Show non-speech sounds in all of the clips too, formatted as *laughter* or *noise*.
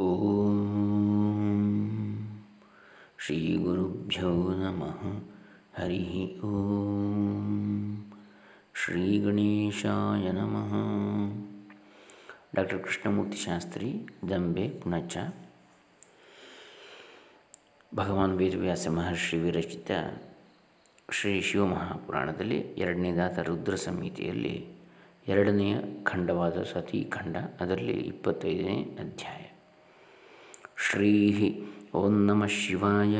ಓಂ ಶ್ರೀ ಗುರುಭ್ಯೋ ನಮಃ. ಹರಿ ಓಂ ಶ್ರೀ ಗಣೇಶಾಯ ನಮಃ. ಡಾಕ್ಟರ್ ಕೃಷ್ಣಮೂರ್ತಿ ಶಾಸ್ತ್ರಿ, ದಂಬೆ, ಪುಣಚ. ಭಗವಾನ್ ವೇದವ್ಯಾಸ ಮಹರ್ಷಿ ವಿರಚಿತ ಶ್ರೀ ಶಿವಮಹಾಪುರಾಣದಲ್ಲಿ ಎರಡನೇದಾದ ರುದ್ರ ಸಂಹಿತೆಯಲ್ಲಿ ಎರಡನೆಯ ಖಂಡವಾದ ಸತೀಖಂಡ, ಅದರಲ್ಲಿ ಇಪ್ಪತ್ತೈದನೇ ಅಧ್ಯಾಯ. ಶ್ರೀ ಓಂ ನಮಃ ಶಿವಾಯ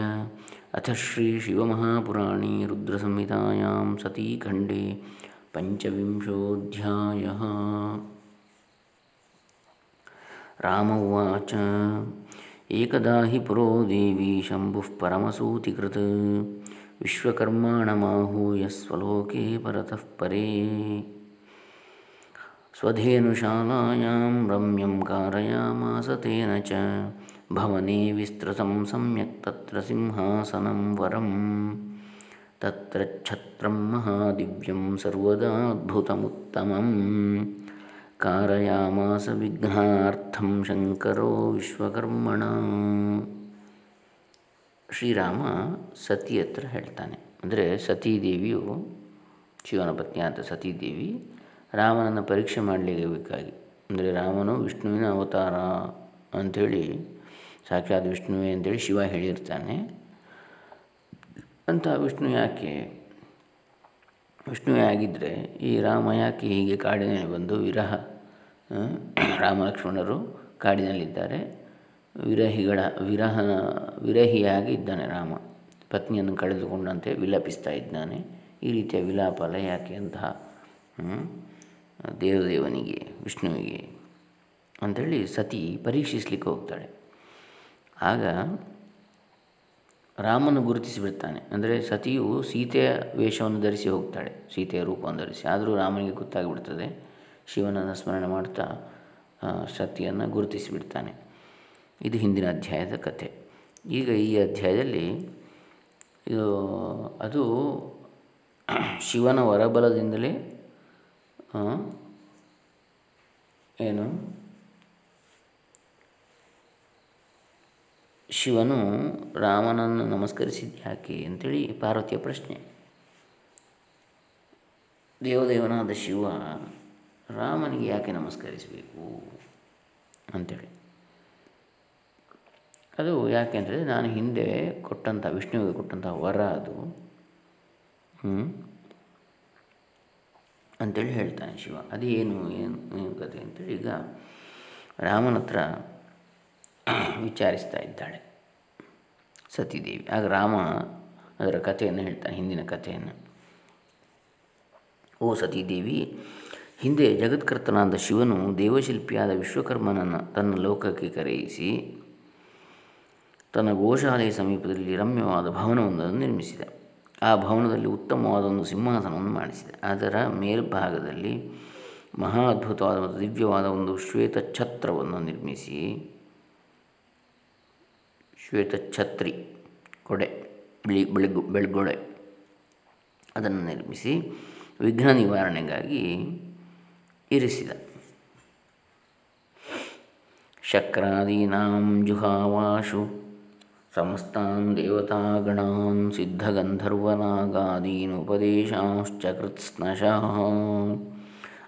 ಅಥ ಶ್ರೀ ಶಿವಮಹಾಪುರಾಣೇ ರುದ್ರಸಂಹಿತಾಯಾಂ ಸತೀಖಂಡೇ ಪಂಚವಿಂಶೋಧ್ಯಾಯ ರಾಮ ಉವಾಚ ಏಕದಾ ಹಿ ಪುರೋ ದೇವಿ ಶಂಭುಃ ಪರಮಸೂತಿಕೃತ್ ವಿಶ್ವಕರ್ಮಾಣಮಾಹೂಯ ಸ್ವಲೋಕೆ ಪರತಃ ಪರೇ ಸ್ವಧೇನುಶಾಲಾಯಾಂ ರಮ್ಯಂ कारयामास तेन च भवने विस्तृतं सम्यक् तत्र सिंहासनं वरं तत्र छत्रं महादिव्यं सर्वदाद्भुतमुत्तमं कारयामास ವಿಘ್ನಾರ್ಥಂ ಶಂಕರೋ ವಿಶ್ವಕರ್ಮಣ ಶ್ರೀರಾಮ ಸತಿ ಹತ್ರ ಹೇಳ್ತಾನೆ ಅಂದರೆ ಸತೀದೇವಿಯು ಶಿವನ ಪತ್ನಿಯಾದ ಸತೀದೇವಿ ರಾಮನನ್ನು ಪರೀಕ್ಷೆ ಮಾಡಲಿಕ್ಕೆ ಬೇಕಾಗಿ ಅಂದರೆ ರಾಮನು ವಿಷ್ಣುವಿನ ಅವತಾರ ಅಂಥೇಳಿ ಸಾಕ್ಷಾತ್ ವಿಷ್ಣುವೇ ಅಂತೇಳಿ ಶಿವ ಹೇಳಿರ್ತಾನೆ. ಅಂತ ವಿಷ್ಣು ಯಾಕೆ? ವಿಷ್ಣುವೇ ಆಗಿದ್ದರೆ ಈ ರಾಮ ಯಾಕೆ ಹೀಗೆ ಕಾಡಿನಲ್ಲಿ ಬಂದು ವಿರಹ ರಾಮ ಲಕ್ಷ್ಮಣರು ಕಾಡಿನಲ್ಲಿದ್ದಾರೆ. ವಿರಹಿಗಳ, ವಿರಹನ, ವಿರಹಿಯಾಗಿ ಇದ್ದಾನೆ ರಾಮ. ಪತ್ನಿಯನ್ನು ಕಳೆದುಕೊಂಡಂತೆ ವಿಲಪಿಸ್ತಾ ಇದ್ದಾನೆ. ಈ ರೀತಿಯ ವಿಲಾಪಲ ಯಾಕೆ ಅಂತಹ ದೇವದೇವನಿಗೆ, ವಿಷ್ಣುವಿಗೆ ಅಂಥೇಳಿ ಸತಿ ಪರೀಕ್ಷಿಸಲಿಕ್ಕೆ ಹೋಗ್ತಾಳೆ. ಆಗ ರಾಮನು ಗುರುತಿಸಿಬಿಡ್ತಾನೆ. ಅಂದರೆ ಸತಿಯು ಸೀತೆಯ ವೇಷವನ್ನು ಧರಿಸಿ ಹೋಗ್ತಾಳೆ. ಸೀತೆಯ ರೂಪವನ್ನು ಧರಿಸಿ. ಆದರೂ ರಾಮನಿಗೆ ಗೊತ್ತಾಗಿಬಿಡ್ತದೆ. ಶಿವನನ್ನು ಸ್ಮರಣೆ ಮಾಡ್ತಾ ಸತಿಯನ್ನು ಗುರುತಿಸಿಬಿಡ್ತಾನೆ. ಇದು ಹಿಂದಿನ ಅಧ್ಯಾಯದ ಕಥೆ. ಈಗ ಈ ಅಧ್ಯಾಯದಲ್ಲಿ ಇದು, ಅದು ಶಿವನ ವರಬಲದಿಂದಲೇ ಏನು? ಶಿವನು ರಾಮನನ್ನು ನಮಸ್ಕರಿಸಿದ್ದು ಯಾಕೆ ಅಂತೇಳಿ ಪಾರ್ವತಿಯ ಪ್ರಶ್ನೆ. ದೇವದೇವನಾದ ಶಿವ ರಾಮನಿಗೆ ಯಾಕೆ ನಮಸ್ಕರಿಸಬೇಕು ಅಂಥೇಳಿ ಅದು ಯಾಕೆ ಯಾಕೆಂದರೆ ನಾನು ಹಿಂದೆ ಕೊಟ್ಟಂಥ, ವಿಷ್ಣುವಿಗೆ ಕೊಟ್ಟಂಥ ವರ ಅದು. ಅಂತೇಳಿ ಹೇಳ್ತಾನೆ ಶಿವ. ಅದೇನು ಏನು ಏನು ಕತೆ ಅಂತೇಳಿ ಈಗ ರಾಮನ ಹತ್ರ ವಿಚಾರಿಸ್ತಾ ಇದ್ದಾಳೆ. ಸತೀದೇವಿ. ಆಗ ರಾಮ ಅದರ ಕಥೆಯನ್ನು ಹೇಳ್ತಾನೆ ಹಿಂದಿನ ಕಥೆಯನ್ನು. ಓ ಸತೀದೇವಿ, ಹಿಂದೆ ಜಗತ್ಕರ್ತನಾದ ಶಿವನು ದೇವಶಿಲ್ಪಿಯಾದ ವಿಶ್ವಕರ್ಮನನ್ನು ತನ್ನ ಲೋಕಕ್ಕೆ ಕರೆಯಿಸಿ ತನ್ನ ಗೋಶಾಲೆಯ ಸಮೀಪದಲ್ಲಿ ರಮ್ಯವಾದ ಭವನವೊಂದನ್ನು ನಿರ್ಮಿಸಿದ. ಆ ಭವನದಲ್ಲಿ ಉತ್ತಮವಾದ ಒಂದು ಸಿಂಹಾಸನವನ್ನು ಮಾಡಿಸಿದ. ಅದರ ಮೇಲ್ಭಾಗದಲ್ಲಿ ಮಹಾ ಅದ್ಭುತವಾದ ಮತ್ತು ದಿವ್ಯವಾದ ಒಂದು ಶ್ವೇತ ಛತ್ರವನ್ನು ನಿರ್ಮಿಸಿ ಶ್ವೇತ ಛತ್ರಿ ಕೊಡೆ, ಬಿಳಿ ಬೆಳಗು, ಬೆಳಗೊಡೆ. ಅದನ್ನು ನಿರ್ಮಿಸಿ ವಿಘ್ನ ನಿವಾರಣೆಗಾಗಿ ಇರಿಸಿದ. ಶಕ್ರಾದೀನಾಂ ಜುಹಾವಾಶು ಸಮಸ್ತಾನ್ ದೇವತಾಗಣಾನ್ ಸಿದ್ಧಗಂಧರ್ವನಾಗಾದೀನ್ ಉಪದೇಶಾಂಶ್ಚ ಕೃತ್ಸ್ನಶಃ.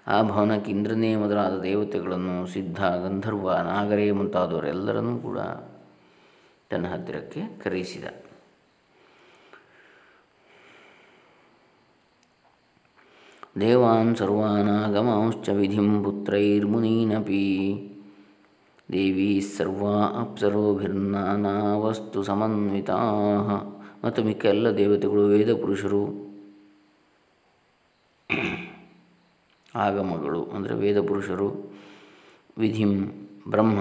ಆ ಭವನಕ್ಕೆ ಇಂದ್ರನೇ ಮೊದಲಾದ ದೇವತೆಗಳನ್ನು ಸಿದ್ಧ ಗಂಧರ್ವ ನಾಗರೇ ಮುಂತಾದವರೆಲ್ಲರನ್ನೂ ಕೂಡ ತನ್ನ ಹತ್ತಿರಕ್ಕೆ ಕರೆಯಿಸಿದ. ದೇವಾನ್ ಸರ್ವಾನಾಗಮಾಂಶ್ಚ ವಿಧಿಂ ಪುತ್ರೈರ್ಮುನೀನಪಿ. ದೇವಿ ಸರ್ವಾ ವಸ್ತು ಸಮನ್ವಿತಾ. ಮತ್ತು ಮಿಕ್ಕ ಎಲ್ಲ ದೇವತೆಗಳು ವೇದ ಪುರುಷರು ಆಗಮಗಳು ಅಂದರೆ ವೇದ ಪುರುಷರು ವಿಧಿಂ ಬ್ರಹ್ಮ.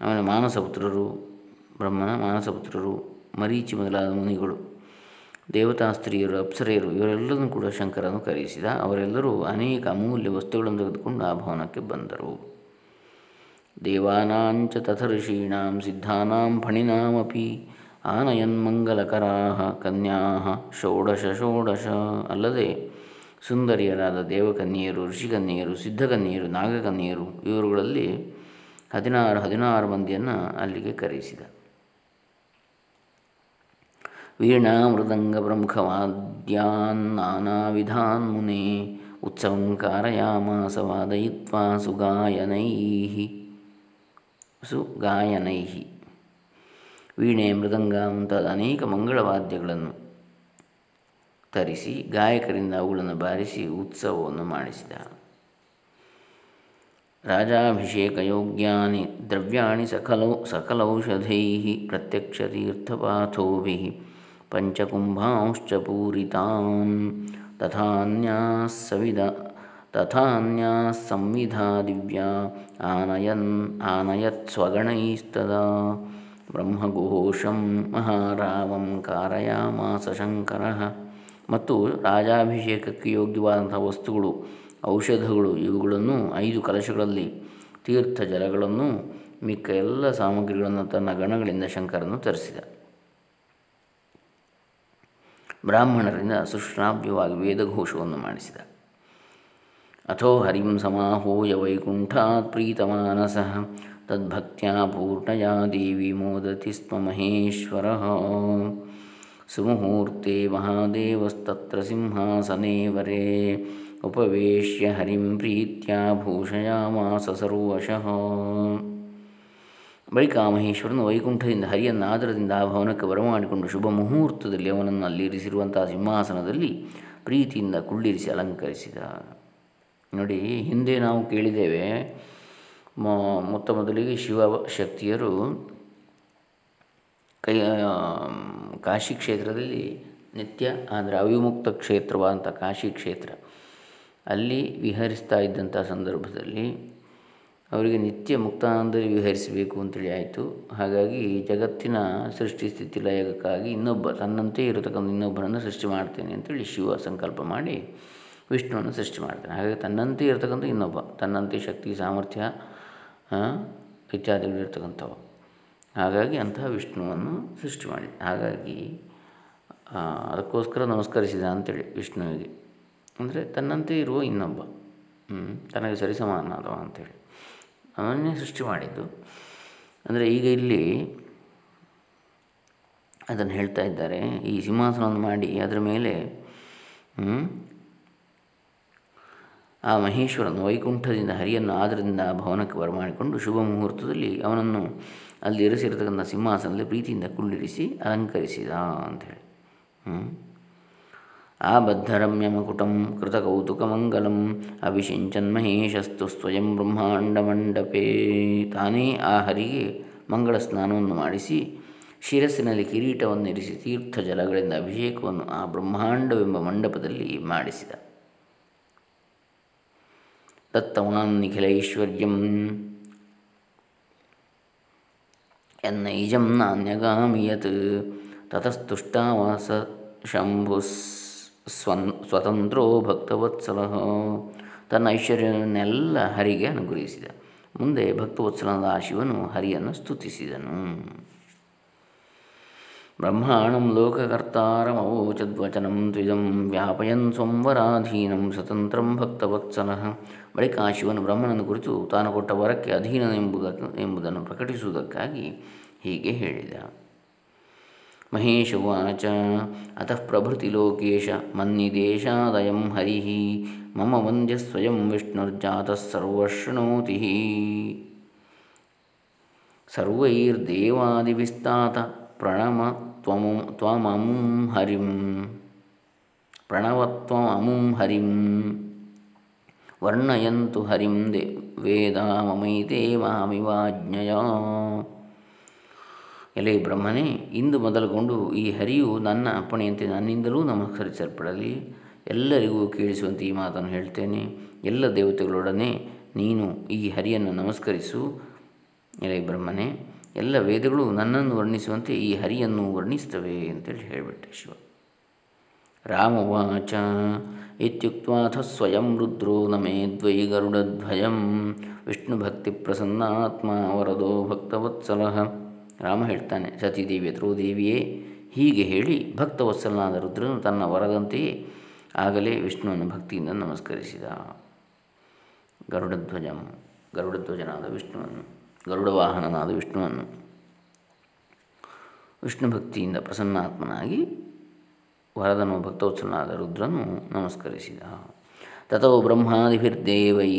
ಆಮೇಲೆ ಮಾನಸಪುತ್ರರು. ಬ್ರಹ್ಮನ ಮಾನಸಪುತ್ರರು, ಮರೀಚಿ ಮೊದಲಾದ ಮುನಿಗಳು, ದೇವತಾ ಸ್ತ್ರೀಯರು, ಅಪ್ಸರೆಯರು, ಇವರೆಲ್ಲರನ್ನು ಕೂಡ ಶಂಕರನು ಕರೆಯಿಸಿದ. ಅವರೆಲ್ಲರೂ ಅನೇಕ ಅಮೂಲ್ಯ ವಸ್ತುಗಳನ್ನು ತೆಗೆದುಕೊಂಡು ಆ ಭವನಕ್ಕೆ ಬಂದರು. ದೇವಾನಾಂಚ ತಥಋಷೀಣಾಂ ಸಿದ್ಧಾನಾಂ ಫಣಿನಾಮಪಿ ಆನಯನ್ಮಂಗಲಕರಾ ಕನ್ಯಾ ಷೋಡಶ ಷೋಡಶ. ಅಲ್ಲದೆ ಸುಂದರಿಯರಾದ ದೇವಕನ್ಯೆಯರು, ಋಷಿಕನ್ಯೆಯರು, ಸಿದ್ಧಕನ್ಯೆಯರು, ನಾಗಕನ್ಯೆಯರು, ಇವರುಗಳಲ್ಲಿ ಹದಿನಾರು ಹದಿನಾರು ಮಂದಿಯನ್ನು ಅಲ್ಲಿಗೆ ಕರೆಸಿದ ನಾನಾ ವಿಧಾನ್ ಮುನೆ ಉತ್ಸವಂ ಕಾರಯಾಮಾಸ ವಾದಯಿತ್ವಾ ಸುಗಾಯನೈ ಸುಗಾಯನೈ ವೀಣೆ ಮೃದಂಗ ಮುಂತಾದ ಅನೇಕ ಮಂಗಳವಾದ್ಯಗಳನ್ನು ತರಿಸಿ ಗಾಯಕರಿಂದ ಅವುಗಳನ್ನು ಬಾರಿಸಿ ಉತ್ಸವವನ್ನು ಮಾಡಿಸಿದ ರಾಜಾಭಿಷೇಕಯೋಗ್ಯಾನಿ ದ್ರವ್ಯಾಣಿ ಸಕಲೌ ಸಕಲೌಷಧೈ ಪ್ರತ್ಯಕ್ಷತೀರ್ಥಪಾಥೋಭಿ ಪಂಚಕುಂಭಾಂಶ್ಚ ಪೂರಿತಾನ್ ತಥಾನ್ಯಾಸವಿಧ ತಥಾನ್ಯಾः ಸಂವಿಧಾ ದಿವ್ಯಾ ಆನಯನ್ ಆನಯತ್ ಸ್ವಗಣೈಸ್ತದಾ ಬ್ರಹ್ಮಘೋಷಂ ಮಹಾರಾವಂ ಕಾರಯಾಮಾಸ ಶಂಕರ ಮತ್ತು ರಾಜಾಭಿಷೇಕಕ್ಕೆ ಯೋಗ್ಯವಾದಂಥ ವಸ್ತುಗಳು, ಔಷಧಗಳು, ಇವುಗಳನ್ನು ಐದು ಕಲಶಗಳಲ್ಲಿ ತೀರ್ಥ ಜಲಗಳನ್ನು, ಮಿಕ್ಕ ಎಲ್ಲ ಸಾಮಗ್ರಿಗಳನ್ನು ತನ್ನ ಗಣಗಳಿಂದ ಶಂಕರನು ತರಿಸಿದ. ಬ್ರಾಹ್ಮಣರಿಂದ ಸುಶ್ರಾವ್ಯವಾಗಿ ವೇದಘೋಷವನ್ನು ಮಾಡಿಸಿದ. ಅಥೋ ಹರಿಂ ಸಮಾಹೂಯ ವೈಕುಂಠಾತ್ ಪ್ರೀತಮಾನಸ ತದ್ಭಕ್ತ್ಯಾ ಪೂರ್ಣಯಾ ದೇವಿ ಮೋದತಿ ಸ್ವ ಮಹೇಶ್ವರ ಸುಮುಹೂರ್ತೆ ಮಹಾದೇವಸ್ತತ್ರ ಸಿಂಹಾಸನೆ ವರೆ. ಉಪವೇಶ್ಯ ಹರಿಂ ಪ್ರೀತ್ಯ ಭೂಷಯಾಮಾಸ ಸರ್ವಶಃ. ಬಳಿಕ ಆ ಮಹೇಶ್ವರನು ವೈಕುಂಠದಿಂದ ಹರಿಯನ್ನ ಆದರದಿಂದ ಆ ಭವನಕ್ಕೆ ಬರಮಾಡಿಕೊಂಡು ಶುಭ ಮುಹೂರ್ತದಲ್ಲಿ ಅವನನ್ನು ಅಲ್ಲಿರಿಸಿರುವಂತಹ ಸಿಂಹಾಸನದಲ್ಲಿ ಪ್ರೀತಿಯಿಂದ ಕುಳ್ಳಿರಿಸಿ ಅಲಂಕರಿಸಿದ. ನೋಡಿ, ಹಿಂದೆ ನಾವು ಕೇಳಿದ್ದೇವೆ ಮೊತ್ತ ಮೊದಲಿಗೆ ಶಿವ ಶಕ್ತಿಯರು ಕೈ ಕಾಶಿ ಕ್ಷೇತ್ರದಲ್ಲಿ ನಿತ್ಯ, ಅಂದರೆ ಅವಿಮುಕ್ತ ಕ್ಷೇತ್ರವಾದಂಥ ಕಾಶಿ ಕ್ಷೇತ್ರ, ಅಲ್ಲಿ ವಿಹರಿಸ್ತಾ ಇದ್ದಂಥ ಸಂದರ್ಭದಲ್ಲಿ ಅವರಿಗೆ ನಿತ್ಯ ಮುಕ್ತಾನಂದಲ್ಲಿ ವಿಹರಿಸಬೇಕು ಅಂತೇಳಿ ಆಯಿತು. ಹಾಗಾಗಿ ಜಗತ್ತಿನ ಸೃಷ್ಟಿ ಸ್ಥಿತಿ ಲಯಕ್ಕಾಗಿ ಇನ್ನೊಬ್ಬ ತನ್ನಂತೆ ಇರತಕ್ಕಂಥ ಇನ್ನೊಬ್ಬರನ್ನು ಸೃಷ್ಟಿ ಮಾಡ್ತೇನೆ ಅಂತೇಳಿ ಶಿವ ಸಂಕಲ್ಪ ಮಾಡಿ ವಿಷ್ಣುವನ್ನು ಸೃಷ್ಟಿ ಮಾಡ್ತಾನೆ. ಹಾಗಾಗಿ ತನ್ನಂತೆ ಇರತಕ್ಕಂಥ ಇನ್ನೊಬ್ಬ ತನ್ನಂತೆ ಶಕ್ತಿ, ಸಾಮರ್ಥ್ಯ ಇತ್ಯಾದಿಗಳು ಇರ್ತಕ್ಕಂಥವ. ಹಾಗಾಗಿ ಅಂತಹ ವಿಷ್ಣುವನ್ನು ಸೃಷ್ಟಿ ಮಾಡಿ ಹಾಗಾಗಿ ಅದಕ್ಕೋಸ್ಕರ ನಮಸ್ಕರಿಸಿದ ಅಂತೇಳಿ ವಿಷ್ಣುವಿಗೆ. ಅಂದರೆ ತನ್ನಂತೆ ಇರುವ ಇನ್ನೊಬ್ಬ ತನಗೆ ಸರಿಸಮಾನಾದವ ಅಂಥೇಳಿ ಅವನ್ನೇ ಸೃಷ್ಟಿ ಮಾಡಿದ್ದು. ಅಂದರೆ ಈಗ ಇಲ್ಲಿ ಅದನ್ನು ಹೇಳ್ತಾ ಇದ್ದಾರೆ. ಈ ಸಿಂಹಾಸನವನ್ನು ಮಾಡಿ ಅದರ ಮೇಲೆ ಆ ಮಹೇಶ್ವರನು ವೈಕುಂಠದಿಂದ ಹರಿಯನ್ನು ಆದರಿಂದ ಭವನಕ್ಕೆ ಬರಮಾಡಿಕೊಂಡು ಶುಭ ಮುಹೂರ್ತದಲ್ಲಿ ಅವನನ್ನು ಅಲ್ಲಿ ಇರಿಸಿರತಕ್ಕಂಥ ಸಿಂಹಾಸನದಲ್ಲಿ ಪ್ರೀತಿಯಿಂದ ಕುಳ್ಳಿರಿಸಿ ಅಲಂಕರಿಸಿದ ಅಂಥೇಳಿ ಆ ಅಭಿಷಿಂಚನ್ ಮಹೇಶಸ್ತು ಸ್ವಯಂ ಬ್ರಹ್ಮಾಂಡ ಮಂಡಪೇ ತಾನೇ ಆ ಹರಿಗೆ ಮಂಗಳ ಸ್ನಾನವನ್ನು ಮಾಡಿಸಿ, ಶಿರಸ್ಸಿನಲ್ಲಿ ಕಿರೀಟವನ್ನಿರಿಸಿ ತೀರ್ಥ ಜಲಗಳಿಂದ ಅಭಿಷೇಕವನ್ನು ಆ ಬ್ರಹ್ಮಾಂಡವೆಂಬ ಮಂಡಪದಲ್ಲಿ ಮಾಡಿಸಿದ. ದತ್ತವಾನ್ ನಿಖಿಲೈಶ್ವರ್ಯಂ ಎನ್ನೈಜಂ ನಾನ್ಯಗಾಮಿಯತ್ ತತಸ್ತುಷ್ಟಾವಾಸ ಶಂಭು ಸ್ವನ್ ಸ್ವತಂತ್ರೋ ಭಕ್ತವತ್ಸಲ ತನ್ನ ಐಶ್ವರ್ಯವನ್ನೆಲ್ಲ ಹರಿಗೆ ಅನುಗ್ರಹಿಸಿದ. ಮುಂದೆ ಭಕ್ತವತ್ಸಲನಾದ ಶಿವನು ಹರಿಯನ್ನು ಸ್ತುತಿಸಿದನು. ಬ್ರಹ್ಮಾಣಂ ಲೋಕಕರ್ತಾರಮವೋಚದ್ವಚನಂ ದ್ವಿಜಂ ವ್ಯಾಪಯನ್ ಸಂವರಾಧೀನಂ ಸ್ವತಂತ್ರಂ ಭಕ್ತವತ್ಸಲ. ಬಳಿಕ ಆ ಶಿವನು ಬ್ರಹ್ಮನನ್ನು ಕುರಿತು ತಾನು ಕೊಟ್ಟ ವರಕ್ಕೆ ಅಧೀನನೆಂಬುದಕ್ಕೆ ಎಂಬುದನ್ನು ಪ್ರಕಟಿಸುವುದಕ್ಕಾಗಿ ಹೀಗೆ ಹೇಳಿದ. ಮಹೇಶವಾಚ ಅತಃ ಪ್ರಭೃತಿ ಲೋಕೇಶ ಮನ್ನಿದೇಶಾದಯ ಹರಿ ಮಮ ವಂದ್ಯ ಸ್ವಯಂ ವಿಷ್ಣುರ್ಜಾತಃ ಸರ್ವಶೃಣೋತಿ ಪ್ರಣಮ ತ್ವಮು ತ್ವಮಮುಂ ಹರಿಂ ಪ್ರಣವತ್ವಮುಂ ಹರಿಂ ವರ್ಣಯಂತು ಹರಿಂ ದೇ ವೇದ ಮಮೈತೆ ಮಾಮಿವಾಜ್ಞಯ ಎಲೆ ಬ್ರಹ್ಮನೇ, ಇಂದು ಮೊದಲುಗೊಂಡು ಈ ಹರಿಯು ನನ್ನ ಅಪ್ಪಣೆಯಂತೆ ನನ್ನಿಂದಲೂ ನಮಸ್ಕರಿಸಲ್ಪಡಲಿ. ಎಲ್ಲರಿಗೂ ಕೇಳಿಸುವಂತೆ ಈ ಮಾತನ್ನು ಹೇಳ್ತೇನೆ. ಎಲ್ಲ ದೇವತೆಗಳೊಡನೆ ನೀನು ಈ ಹರಿಯನ್ನು ನಮಸ್ಕರಿಸು, ಎಲೆ ಬ್ರಹ್ಮನೇ. ಎಲ್ಲ ವೇದಗಳು ನನ್ನನ್ನು ವರ್ಣಿಸುವಂತೆ ಈ ಹರಿಯನ್ನು ವರ್ಣಿಸ್ತವೆ ಅಂತೇಳಿ ಹೇಳಿಬಿಟ್ಟೆ ಶಿವ. ರಾಮವಾಚ ಇತ್ಯುಕ್ತ ಸ್ವಯಂ ರುದ್ರೋ ನಮೇ ದ್ವೈ ಗರುಡಧ್ವಯಂ. ಭಕ್ತಿ ಪ್ರಸನ್ನಾತ್ಮ ವರದೋ ಭಕ್ತವತ್ಸಲ. ರಾಮ ಹೇಳ್ತಾನೆ, ಸತೀದೇವಿ ಧ್ರುವದೇವಿಯೇ ಹೀಗೆ ಹೇಳಿ ಭಕ್ತವತ್ಸಲನಾದ ರುದ್ರನು ತನ್ನ ವರದಂತೆಯೇ ಆಗಲೇ ವಿಷ್ಣುವನ್ನು ಭಕ್ತಿಯಿಂದ ನಮಸ್ಕರಿಸಿದ. ಗರುಡಧ್ವಜಂ, ಗರುಡಧ್ವಜನಾದ ವಿಷ್ಣುವನ್ನು, ಗರುಡವಾಹನನಾದ ವಿಷ್ಣುವನ್ನು ವಿಷ್ಣು ಭಕ್ತಿಯಿಂದ ಪ್ರಸನ್ನಾತ್ಮನಾಗಿ ವರದನು ಭಕ್ತೋತ್ಸವನಾದ ರುದ್ರನು ನಮಸ್ಕರಿಸಿದ. ತಥೋ ಬ್ರಹ್ಮಾದಿಭಿರ್ದೇವೈ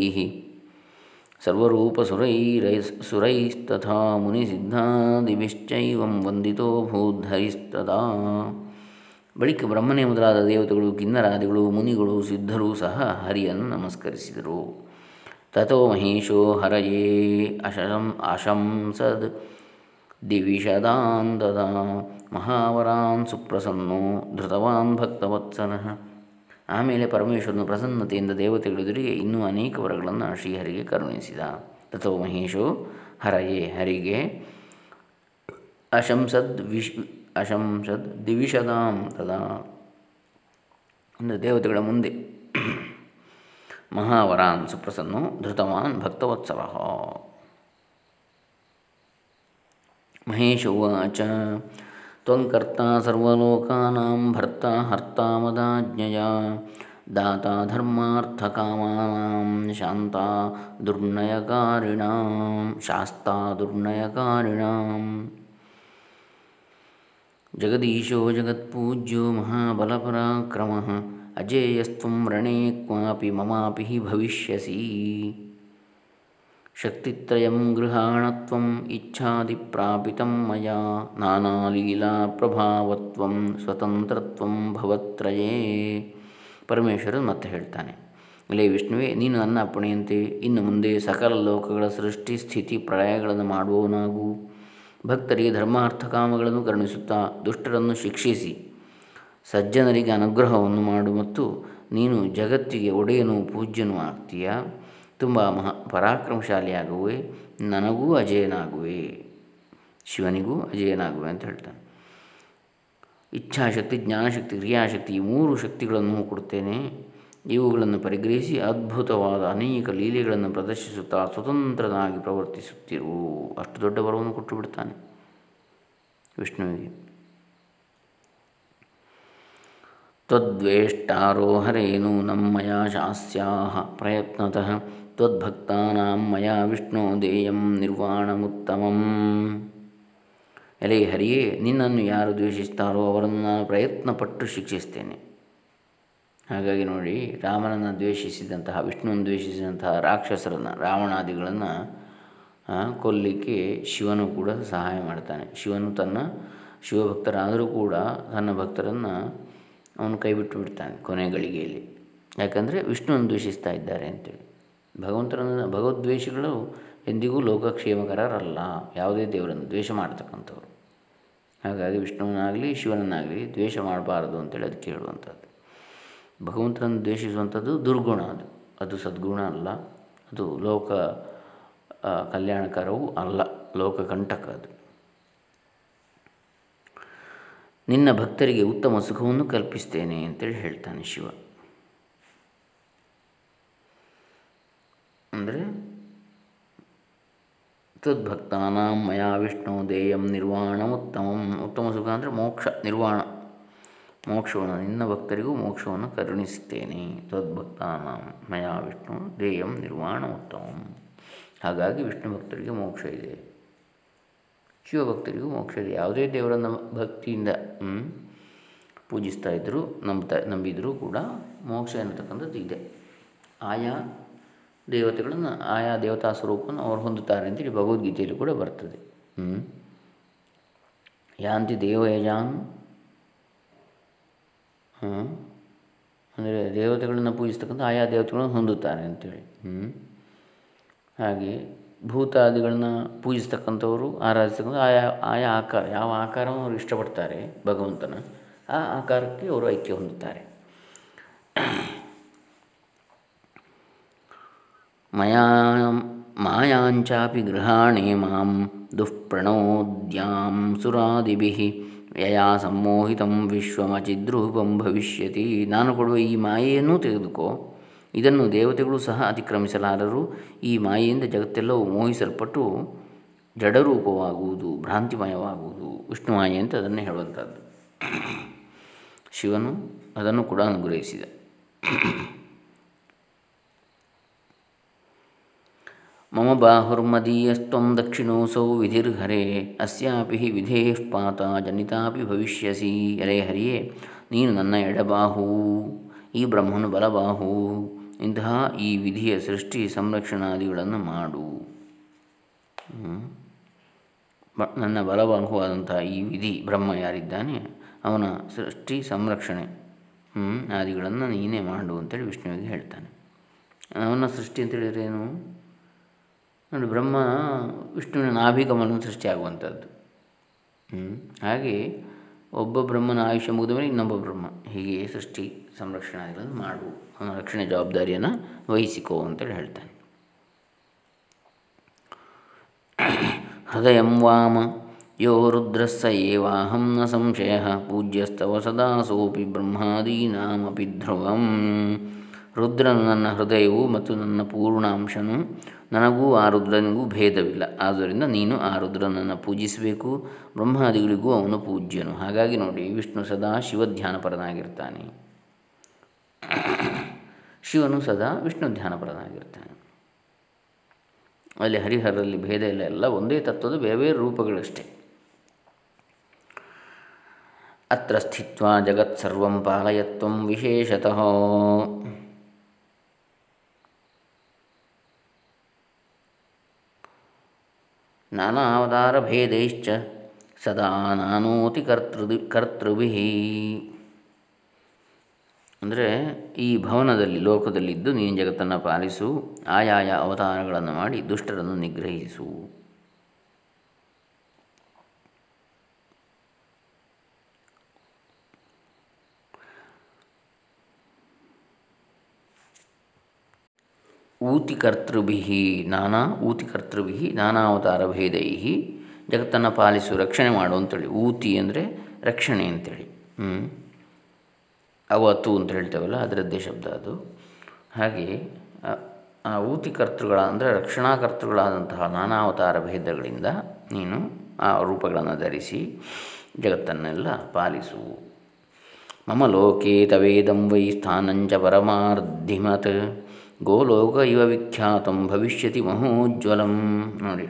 ಸರ್ವರೂಪಸುರೈರೈ ಸುರೈಸ್ತಥಾ ಮುನಿಸಿದ್ಧಾದಿಭಿಶ್ಚೈವಂ ವಂದಿತೋ ಭೂಧರಿಸ್ತದಾ ಬಳಿಕ ಬ್ರಹ್ಮನೇ ಮೊದಲಾದ ದೇವತೆಗಳು, ಕಿನ್ನರಾದಿಗಳು, ಮುನಿಗಳು, ಸಿದ್ಧರೂ ಸಹ ಹರಿಯನ್ನು ನಮಸ್ಕರಿಸಿದರು. ತಥೋ ಮಹೇಶೋ ಹರಯೇ ಅಶಂ ಅಶಂಸದ್ ದಿವಿಷದಾನ್ ದದಾ ಮಹಾವರಾನ್ ಸುಪ್ರಸನ್ನೋ ಧೃತವಾನ್ ಭಕ್ತವತ್ಸನಃ. ಆಮೇಲೆ ಪರಮೇಶ್ವರನು ಪ್ರಸನ್ನತೆಯಿಂದ ದೇವತೆಗಳೆದುರಿಗೆ ಇನ್ನೂ ಅನೇಕ ವರಗಳನ್ನು ಶ್ರೀಹರಿಗೆ ಕರುಣಿಸಿದ. ತಥೋ ಮಹೇಶು, ಹರಯೇ ಹರಿಗೆ, ಅಶಂಸದ್ ವಿಶ್, ಅಶಂಸದ್ ದಿವಿಷದಾಂ ತದಾ. ಅಂದರೆ ದೇವತೆಗಳ ಮುಂದೆ ಮಹಾವರಾನ್ ಸುಪ್ರಸನ್ನು, ಧೃತವಾನ್ ಭಕ್ತವತ್ಸಲ ಮಹೇಶ त्वङ्कर्ता सर्वलोकानां भर्ता हर्ता मदाज्ञया दाता धर्मार्थकामानां शान्ता दुर्नयकारिणां, शास्ता दुर्नयकारिणां। जगदीशो जगत्पूज्यो महाबलपराक्रमः, अजेयस्त्वं रणे क्वापि ममापि हि भविष्यसि। ಶಕ್ತಿತ್ರಯಂ ಗೃಹಾಣತ್ವಂ ಇಚ್ಛಾದಿಪ್ರಾಪಿತಂ ಮಯಾ ನಾನಾಲೀಲಾಪ್ರಭಾವತ್ವಂ ಸ್ವತಂತ್ರತ್ವಂ ಭವತ್ರಯೇ. ಪರಮೇಶ್ವರನ್ ಮತ್ತೆ ಹೇಳ್ತಾನೆ ಇಲ್ಲಿ ವಿಷ್ಣುವೇ, ನೀನು ನನ್ನ ಅಪ್ಪಣೆಯಂತೆ ಇನ್ನು ಮುಂದೆ ಸಕಲ ಲೋಕಗಳ ಸೃಷ್ಟಿ, ಸ್ಥಿತಿ, ಪ್ರಳಯಗಳನ್ನು ಮಾಡುವವನಾಗು. ಭಕ್ತರಿಗೆ ಧರ್ಮಾರ್ಥ ಕಾಮಗಳನ್ನು ಕರುಣಿಸುತ್ತಾ ದುಷ್ಟರನ್ನು ಶಿಕ್ಷಿಸಿ, ಸಜ್ಜನರಿಗೆ ಅನುಗ್ರಹವನ್ನು ಮಾಡು ಮತ್ತು ನೀನು ಜಗತ್ತಿಗೆ ಒಡೆಯನು ಪೂಜ್ಯನೂ ಆಗ್ತೀಯ? ತುಂಬ ಮಹಾ ಪರಾಕ್ರಮಶಾಲಿಯಾಗುವೆ, ನನಗೂ ಅಜಯನಾಗುವೆ ಶಿವನಿಗೂ ಅಜಯನಾಗುವೆ ಅಂತ ಹೇಳ್ತಾನೆ. ಇಚ್ಛಾಶಕ್ತಿ, ಜ್ಞಾನಶಕ್ತಿ, ಕ್ರಿಯಾಶಕ್ತಿ ಈ ಮೂರು ಶಕ್ತಿಗಳನ್ನು ಕೊಡ್ತೇನೆ. ಇವುಗಳನ್ನು ಪರಿಗ್ರಹಿಸಿ ಅದ್ಭುತವಾದ ಅನೇಕ ಲೀಲೆಗಳನ್ನು ಪ್ರದರ್ಶಿಸುತ್ತಾ ಸ್ವತಂತ್ರನಾಗಿ ಪ್ರವರ್ತಿಸುತ್ತಿರು. ಅಷ್ಟು ದೊಡ್ಡ ವರವನ್ನು ಕೊಟ್ಟು ಬಿಡ್ತಾನೆ ವಿಷ್ಣುವಿಗೆ. ತದ್ವೇಷ್ಟಾರೋಹರೇನು ನಮ್ಮಯಾ ನಮ್ಮಯ ಶಾಸ್ಯಾ ಪ್ರಯತ್ನತಃ ತ್ವದ್ಭಕ್ತಾನಾಂ ಮಯ ವಿಷ್ಣು ದೇಯಂ ನಿರ್ವಾಣಮುತ್ತಮಂ. ಎಲೆ ಹರಿಯೇ, ನಿನ್ನನ್ನು ಯಾರು ದ್ವೇಷಿಸ್ತಾರೋ ಅವರನ್ನು ನಾನು ಪ್ರಯತ್ನಪಟ್ಟು ಶಿಕ್ಷಿಸ್ತೇನೆ. ಹಾಗಾಗಿ ನೋಡಿ, ರಾಮನನ್ನು ದ್ವೇಷಿಸಿದಂತಹ, ವಿಷ್ಣುವನ್ನು ದ್ವೇಷಿಸಿದಂತಹ ರಾಕ್ಷಸರನ್ನು, ರಾವಣಾದಿಗಳನ್ನು ಕೊಲ್ಲಿಕ್ಕೆ ಶಿವನು ಕೂಡ ಸಹಾಯ ಮಾಡ್ತಾನೆ. ಶಿವನು ತನ್ನ ಶಿವಭಕ್ತರಾದರೂ ಕೂಡ ತನ್ನ ಭಕ್ತರನ್ನು ಅವನು ಕೈಬಿಟ್ಟು ಬಿಡ್ತಾನೆ ಕೊನೆ ಗಳಿಗೆಯಲ್ಲಿ ಯಾಕಂದರೆ ವಿಷ್ಣುವನ್ನು ದ್ವೇಷಿಸ್ತಾ ಇದ್ದಾರೆ ಅಂತೇಳಿ. ಭಗವಂತನನ್ನು ಭಗವದ್ವೇಷಗಳು ಎಂದಿಗೂ ಲೋಕಕ್ಷೇಮಕರರಲ್ಲ. ಯಾವುದೇ ದೇವರನ್ನು ದ್ವೇಷ ಮಾಡ್ತಕ್ಕಂಥವ್ರು. ಹಾಗಾಗಿ ವಿಷ್ಣುವನ್ನಾಗಲಿ ಶಿವನನ್ನಾಗಲಿ ದ್ವೇಷ ಮಾಡಬಾರದು ಅಂತೇಳಿ ಅದಕ್ಕೆ ಹೇಳುವಂಥದ್ದು. ಭಗವಂತನನ್ನು ದ್ವೇಷಿಸುವಂಥದ್ದು ದುರ್ಗುಣ ಅದು. ಅದು ಸದ್ಗುಣ ಅಲ್ಲ. ಅದು ಲೋಕ ಕಲ್ಯಾಣಕರವೂ ಅಲ್ಲ. ಲೋಕಕಂಟಕ ಅದು. ನಿನ್ನ ಭಕ್ತರಿಗೆ ಉತ್ತಮ ಸುಖವನ್ನು ಕಲ್ಪಿಸ್ತೇನೆ ಅಂತೇಳಿ ಹೇಳ್ತಾನೆ ಶಿವ ಅಂದರೆ ತದ್ಭಕ್ತಾನಾಂ ಮಯಾ ವಿಷ್ಣು ದೇಯಂ ನಿರ್ವಾಣ ಉತ್ತಮಂ ಉತ್ತಮ ಸುಖ ಅಂದರೆ ಮೋಕ್ಷ, ನಿರ್ವಾಣ। ಮೋಕ್ಷವನ್ನು ನಿನ್ನ ಭಕ್ತರಿಗೂ ಮೋಕ್ಷವನ್ನು ಕರುಣಿಸುತ್ತೇನೆ। ತದ್ಭಕ್ತಾನ ಮಯಾ ವಿಷ್ಣು ದೇಯಂ ನಿರ್ವಾಣ ಉತ್ತಮಂ ಹಾಗಾಗಿ ವಿಷ್ಣು ಭಕ್ತರಿಗೆ ಮೋಕ್ಷ ಇದೆ। ಶಿವಭಕ್ತರಿಗೂ ಮೋಕ್ಷ ಇದೆ। ಯಾವುದೇ ದೇವರನ್ನು ಭಕ್ತಿಯಿಂದ ಪೂಜಿಸ್ತಾ ಇದ್ದರೂ ನಂಬ್ತಾ, ನಂಬಿದರೂ ಕೂಡ ಮೋಕ್ಷ ಎನ್ನತಕ್ಕಂಥದ್ದು ಇದೆ। ಆಯಾ ದೇವತೆಗಳನ್ನು ಆಯಾ ದೇವತಾ ಸ್ವರೂಪವನ್ನು ಅವರು ಹೊಂದುತ್ತಾರೆ ಅಂತೇಳಿ ಭಗವದ್ಗೀತೆಯಲ್ಲಿ ಕೂಡ ಬರ್ತದೆ. ಹ್ಞೂ ಯಾಂತಿ ದೇವಯಜಾನ್ ಅಂದರೆ ದೇವತೆಗಳನ್ನು ಪೂಜಿಸ್ತಕ್ಕಂಥ ಆಯಾ ದೇವತೆಗಳನ್ನು ಹೊಂದುತ್ತಾರೆ ಅಂತೇಳಿ ಹ್ಞೂ ಹಾಗೆ ಭೂತಾದಿಗಳನ್ನ ಪೂಜಿಸ್ತಕ್ಕಂಥವರು ಆರಾಧಿಸ್ತಕ್ಕಂಥ ಆಯಾ ಆಯಾ ಆಕಾರ ಯಾವ ಆಕಾರವನ್ನು ಅವರು ಇಷ್ಟಪಡ್ತಾರೆ ಭಗವಂತನ ಆ ಆಕಾರಕ್ಕೆ ಅವರು ಐಕ್ಯ ಹೊಂದುತ್ತಾರೆ. ಮಾಯಾಂಚಾಪಿ ಗೃಹಾಣೇ ಮಾಂ ದುಃಪ್ರಣೋದ್ಯಾಂ ಸುರಾದಿಭಿ ಯಯಾ ಸಮ್ಮೋಹಿತಂ ವಿಶ್ವಮಚಿದ್ರೂಪಂ ಭವಿಷ್ಯತಿ ನಾನು ಕೊಡುವ ಈ ಮಾಯೆಯನ್ನು ತೆಗೆದುಕೋ. ಇದನ್ನು ದೇವತೆಗಳು ಸಹ ಅತಿಕ್ರಮಿಸಲಾರರು. ಈ ಮಾಯೆಯಿಂದ ಜಗತ್ತೆಲ್ಲವೂ ಮೋಹಿಸಲ್ಪಟ್ಟು ಜಡರೂಪವಾಗುವುದು, ಭ್ರಾಂತಿಮಯವಾಗುವುದು, ವಿಷ್ಣು ಮಾಯೆ ಅಂತ ಅದನ್ನು ಹೇಳುವಂಥದ್ದು. ಶಿವನು ಅದನ್ನು ಕೂಡ ಅನುಗ್ರಹಿಸಿದ. ಮಮ ಬಾಹುರ್ಮದೀಯಸ್ತ್ವಂ ದಕ್ಷಿಣೋಸೌ ವಿಧಿರ್ಹರೆ ಅಸ್ಯಾಪಿ ಹಿ ವಿಧೇಃ ಪಾತ ಜನಿತಾಪಿ ಭವಿಷ್ಯಸಿ ಎಲೆ ಹರಿಯೇ ನೀನು ನನ್ನ ಎಡಬಾಹು ಈ ಬ್ರಹ್ಮನು ಬಲಬಾಹು ಇಂತಹ ಈ ವಿಧಿಯ ಸೃಷ್ಟಿ ಸಂರಕ್ಷಣಾದಿಗಳನ್ನು ಮಾಡು। ನನ್ನ ಬಲಬಾಹುವಾದಂತಹ ಈ ವಿಧಿ, ಬ್ರಹ್ಮ ಯಾರಿದ್ದಾನೆ, ಅವನ ಸೃಷ್ಟಿ ಸಂರಕ್ಷಣೆ ಆದಿಗಳನ್ನು ನೀನೇ ಮಾಡು ಅಂತೇಳಿ ವಿಷ್ಣುವಿಗೆ ಹೇಳ್ತಾನೆ. ಅವನ ಸೃಷ್ಟಿ ಅಂತೇಳಿದ್ರೆ ಏನು? ನೋಡಿ ಬ್ರಹ್ಮ ವಿಷ್ಣುವಿನ ನಾಭಿಕಮನ ಸೃಷ್ಟಿಯಾಗುವಂಥದ್ದು. ಹಾಗೆ ಒಬ್ಬ ಬ್ರಹ್ಮನ ಆಯುಷ್ಯ ಮುಗಿದ ಮೇಲೆ ಇನ್ನೊಬ್ಬ ಬ್ರಹ್ಮ ಹೀಗೆ ಸೃಷ್ಟಿ ಸಂರಕ್ಷಣೆಗಳನ್ನು ಮಾಡು, ಅವನ ರಕ್ಷಣೆ ಜವಾಬ್ದಾರಿಯನ್ನು ವಹಿಸಿಕೋ ಅಂತೇಳಿ ಹೇಳ್ತಾನೆ. ಹೃದಯ ವಾಮ, ಯೋ ರುದ್ರಸ್ಸ ಏವಾಹಂ ನ ಸಂಶಯ, ಪೂಜ್ಯಸ್ತವ ಸದಾ ಸೋಪಿ ಬ್ರಹ್ಮಾದೀನಾಮಪಿ ಧ್ರುವಂ. ರುದ್ರನು ನನ್ನ ಹೃದಯವು ಮತ್ತು ನನ್ನ ಪೂರ್ಣಾಂಶನು ನನಗೂ ಆ ರುದ್ರನಿಗೂ ಭೇದವಿಲ್ಲ. ಆದ್ದರಿಂದ ನೀನು ಆ ರುದ್ರನನ್ನು ಪೂಜಿಸಬೇಕು. ಬ್ರಹ್ಮಾದಿಗಳಿಗೂ ಅವನು ಪೂಜ್ಯನು. ಹಾಗಾಗಿ ನೋಡಿ, ವಿಷ್ಣು ಸದಾ ಶಿವಧ್ಯಾನಪರನಾಗಿರ್ತಾನೆ. *coughs* ಶಿವನು ಸದಾ ವಿಷ್ಣು ಧ್ಯಾನಪರನಾಗಿರ್ತಾನೆ ಅಲ್ಲಿ ಹರಿಹರಲ್ಲಿ ಭೇದ ಇಲ್ಲ. ಎಲ್ಲ ಒಂದೇ ತತ್ವದ ಬೇರೆ ಬೇರೆ ರೂಪಗಳಷ್ಟೇ. ಅತ್ರ ಸ್ಥಿತ್ವ ಜಗತ್ಸರ್ವಂ ಪಾಲಯತ್ವ ವಿಶೇಷತಃ. ನಾನಾವತಾರಭೇದೈಶ್ಚ ಸದಾ ನಾನೋತಿ ಕರ್ತೃ ಕರ್ತೃಭಿ ಅಂದರೆ ಈ ಭವನದಲ್ಲಿ, ಲೋಕದಲ್ಲಿದ್ದು ನೀನು ಜಗತ್ತನ್ನು ಪಾಲಿಸು, ಆಯಾಯ ಅವತಾರಗಳನ್ನು ಮಾಡಿ ದುಷ್ಟರನ್ನು ನಿಗ್ರಹಿಸು. ಊತಿಕರ್ತೃಭಿ ನಾನಾ, ಊತಿಕರ್ತೃಭಿ ನಾನಾವತಾರ ಭೇದೈಹಿ ಜಗತ್ತನ್ನು ಪಾಲಿಸು, ರಕ್ಷಣೆ ಮಾಡು ಅಂತೇಳಿ. ಊತಿ ಅಂದರೆ ರಕ್ಷಣೆ ಅಂತೇಳಿ. ಹ್ಞೂ ಅವತ್ತು ಅಂತ ಹೇಳ್ತೇವಲ್ಲ, ಅದರದ್ದೇ ಶಬ್ದ ಅದು. ಹಾಗೆ, ಆ ಊತಿಕರ್ತೃಗಳ ಅಂದರೆ ರಕ್ಷಣಾಕರ್ತೃಗಳಾದಂತಹ ನಾನಾವತಾರ ಭೇದಗಳಿಂದ ನೀನು ಆ ರೂಪಗಳನ್ನು ಧರಿಸಿ ಜಗತ್ತನ್ನೆಲ್ಲ ಪಾಲಿಸು. ಮಮ ಲೋಕೆ ತವೇದಂ ವೈ ಸ್ಥಾನಂಚ ಪರಮಾರ್ಧಿಮತ್. ಗೋಲೋಕ ಇವ ವಿಖ್ಯಾತಂ, ಭವಿಷ್ಯತಿ ಮಹೋಜ್ವಲಂ. ನೋಡಿ.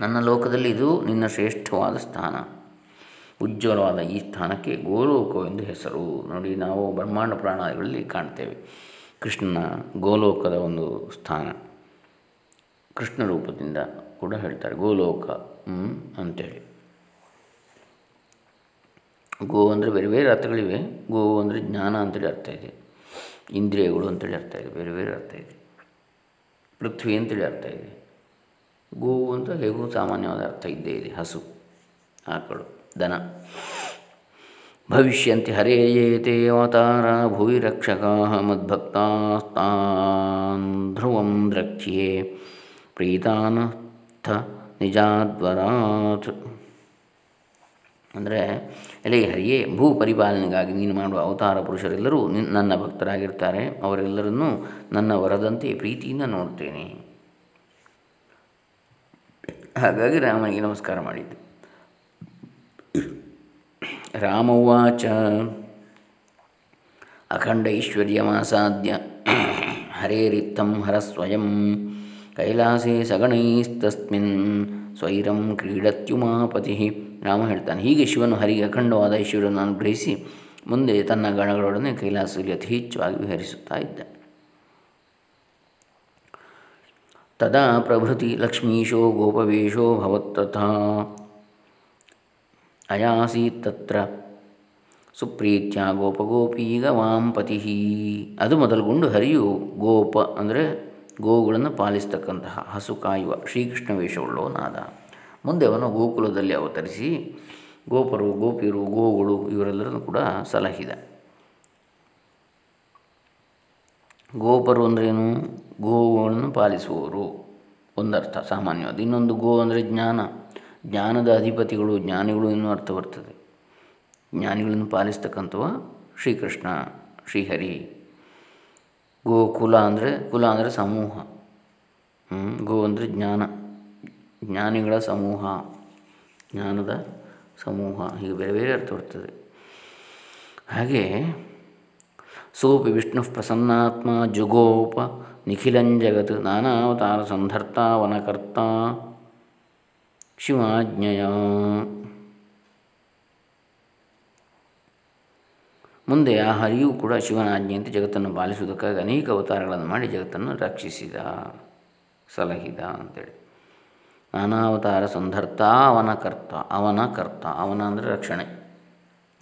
ನನ್ನ ಲೋಕದಲ್ಲಿ ಇದು ನಿನ್ನ ಶ್ರೇಷ್ಠವಾದ ಸ್ಥಾನ. ಉಜ್ವಲವಾದ ಈ ಸ್ಥಾನಕ್ಕೆ ಗೋಲೋಕ ಎಂದು ಹೆಸರು. ನೋಡಿ, ನಾವು ಬ್ರಹ್ಮಾಂಡ ಪ್ರಾಣಾದಿಗಳಲ್ಲಿ ಕಾಣ್ತೇವೆ. ಕೃಷ್ಣನ ಗೋಲೋಕದ ಒಂದು ಸ್ಥಾನ. ಕೃಷ್ಣ ರೂಪದಿಂದ ಕೂಡ ಹೇಳ್ತಾರೆ, ಗೋಲೋಕ ಅಂತೇಳಿ. ಗೋ ಅಂದರೆ ಬೇರೆ ಬೇರೆ ಅರ್ಥಗಳಿವೆ. ಗೋ ಅಂದರೆ ಜ್ಞಾನ ಅಂತೇಳಿ ಅರ್ಥ ಇದೆ. ಇಂದ್ರಿಯಗಳು ಅಂತೇಳಿ ಅರ್ಥ ಇದೆ, ಬೇರೆ ಬೇರೆ ಅರ್ಥ ಇದೆ. ಪೃಥ್ವಿ ಅಂತೇಳಿ ಅರ್ಥ ಇದೆ. ಗೋವು ಅಂತ ಹೇಗೂ ಸಾಮಾನ್ಯವಾದ ಅರ್ಥ ಇದ್ದೇ ಇದೆ, ಹಸು, ಆಕಳು, ದನ. ಭವಿಷ್ಯಂತಿ ಹರೇಯೇತೆ ಅವತಾರ ಭುವಿ ರಕ್ಷಕಾ ಮದ್ಭಕ್ತಾಸ್ತಾನ್ ಧ್ರುವಂ ದ್ರಕ್ಷ್ಯೆ ಪ್ರೀತಾನಥ ನಿಜಾದ್ವರಾತ್. ಅಂದರೆ ಎಲೆ ಹರಿಯೇ ಭೂ ಪರಿಪಾಲನೆಗಾಗಿ ನೀನು ಮಾಡುವ ಅವತಾರ ಪುರುಷರೆಲ್ಲರೂ ನನ್ನ ಭಕ್ತರಾಗಿರ್ತಾರೆ. ಅವರೆಲ್ಲರನ್ನೂ ನನ್ನ ವರದಂತೆ ಪ್ರೀತಿಯಿಂದ ನೋಡ್ತೇನೆ. ಹಾಗಾಗಿ ರಾಮನಿಗೆ ನಮಸ್ಕಾರ ಮಾಡಿದ್ದು. ರಾಮವಾಚ ಅಖಂಡ ಐಶ್ವರ್ಯಮಾಸಾಧ್ಯ. ಹರೇರಿತ್ತಂ ಹರಸ್ವಯಂ. ಕೈಲಾಸೆ ಸಗಣೈಸ್ತಸ್ಮಿನ್ ಸ್ವೈರಂ ಕ್ರೀಡತ್ಯುಮಾಪತಿ. ರಾಮ ಹೇಳ್ತಾನೆ, ಹೀಗೆ ಶಿವನು ಹರಿಗೆ ಅಖಂಡವಾದ ಈಶ್ವರನ್ನು ಅನುಗ್ರಹಿಸಿ ಮುಂದೆ ತನ್ನ ಗಣಗಳೊಡನೆ ಕೈಲಾಸದಲ್ಲಿ ಹೆಚ್ಚಾಗಿ ವಿಹರಿಸುತ್ತಾ ಇದ್ದ ತದಾ ಪ್ರಭೃತಿ ಲಕ್ಷ್ಮೀಶೋ ಗೋಪವೇಶೋ ಭವತ್ತಥಾ. ಅಯಾಸೀತ್ ತತ್ರ ಸುಪ್ರೀತ್ಯ ಗೋಪಗೋಪೀಗವಾಂಪತಿ ಅದು ಮೊದಲುಗೊಂಡು ಹರಿಯು ಗೋಪ ಅಂದರೆ ಗೋವುಗಳನ್ನು ಪಾಲಿಸ್ತಕ್ಕಂತಹ ಹಸು ಕಾಯುವ ಶ್ರೀಕೃಷ್ಣ ವೇಷವುಳ್ಳವನಾದ. ಮುಂದೆ ಅವನು ಗೋಕುಲದಲ್ಲಿ ಅವತರಿಸಿ ಗೋಪರು ಗೋಪಿಯರು ಗೋವುಗಳು ಇವರೆಲ್ಲರನ್ನು ಕೂಡ ಸಲಹಿದ. ಗೋಪರು ಅಂದ್ರೇನು? ಗೋವುಗಳನ್ನು ಪಾಲಿಸುವವರು. ಒಂದರ್ಥ ಸಾಮಾನ್ಯವಾದ. ಇನ್ನೊಂದು ಗೋ ಅಂದರೆ ಜ್ಞಾನ. ಜ್ಞಾನದ ಅಧಿಪತಿಗಳು, ಜ್ಞಾನಿಗಳು ಎನ್ನುವ ಅರ್ಥ ಬರ್ತದೆ. ಜ್ಞಾನಿಗಳನ್ನು ಪಾಲಿಸ್ತಕ್ಕಂಥವ ಶ್ರೀಕೃಷ್ಣ, ಶ್ರೀಹರಿ. ಗೋಕುಲ ಅಂದರೆ ಕುಲ ಅಂದರೆ ಸಮೂಹ. ಗೋ ಅಂದರೆ ಜ್ಞಾನ. ಜ್ಞಾನಿಗಳ ಸಮೂಹ. ಜ್ಞಾನದ ಸಮೂಹ. ಹೀಗೆ ಬೇರೆ ಬೇರೆ ಅರ್ಥ ಬರ್ತದೆ. ಹಾಗೆ ಸೋಪಿ ವಿಷ್ಣು ಪ್ರಸನ್ನಾತ್ಮ ಜುಗೋಪ ನಿಖಿಲಂಜಗತ್ ನಾನಾವತಾರ ಸಂಧರ್ತ ವನಕರ್ತ ಶಿವಾಜ್ಞೆಯ. ಮುಂದೆ ಆ ಹರಿಯು ಕೂಡ ಶಿವನ ಆಜ್ಞೆಯಂತೆ ಜಗತ್ತನ್ನು ಪಾಲಿಸುವುದಕ್ಕಾಗಿ ಅನೇಕ ಅವತಾರಗಳನ್ನು ಮಾಡಿ ಜಗತ್ತನ್ನು ರಕ್ಷಿಸಿದ, ಸಲಹಿದ ಅಂತೇಳಿ. ನಾನಾವತಾರ ಸಂಧರ್ತ, ಅವನ ಕರ್ತ ಅವನ ಕರ್ತ, ಅವನ ಅಂದರೆ ರಕ್ಷಣೆ,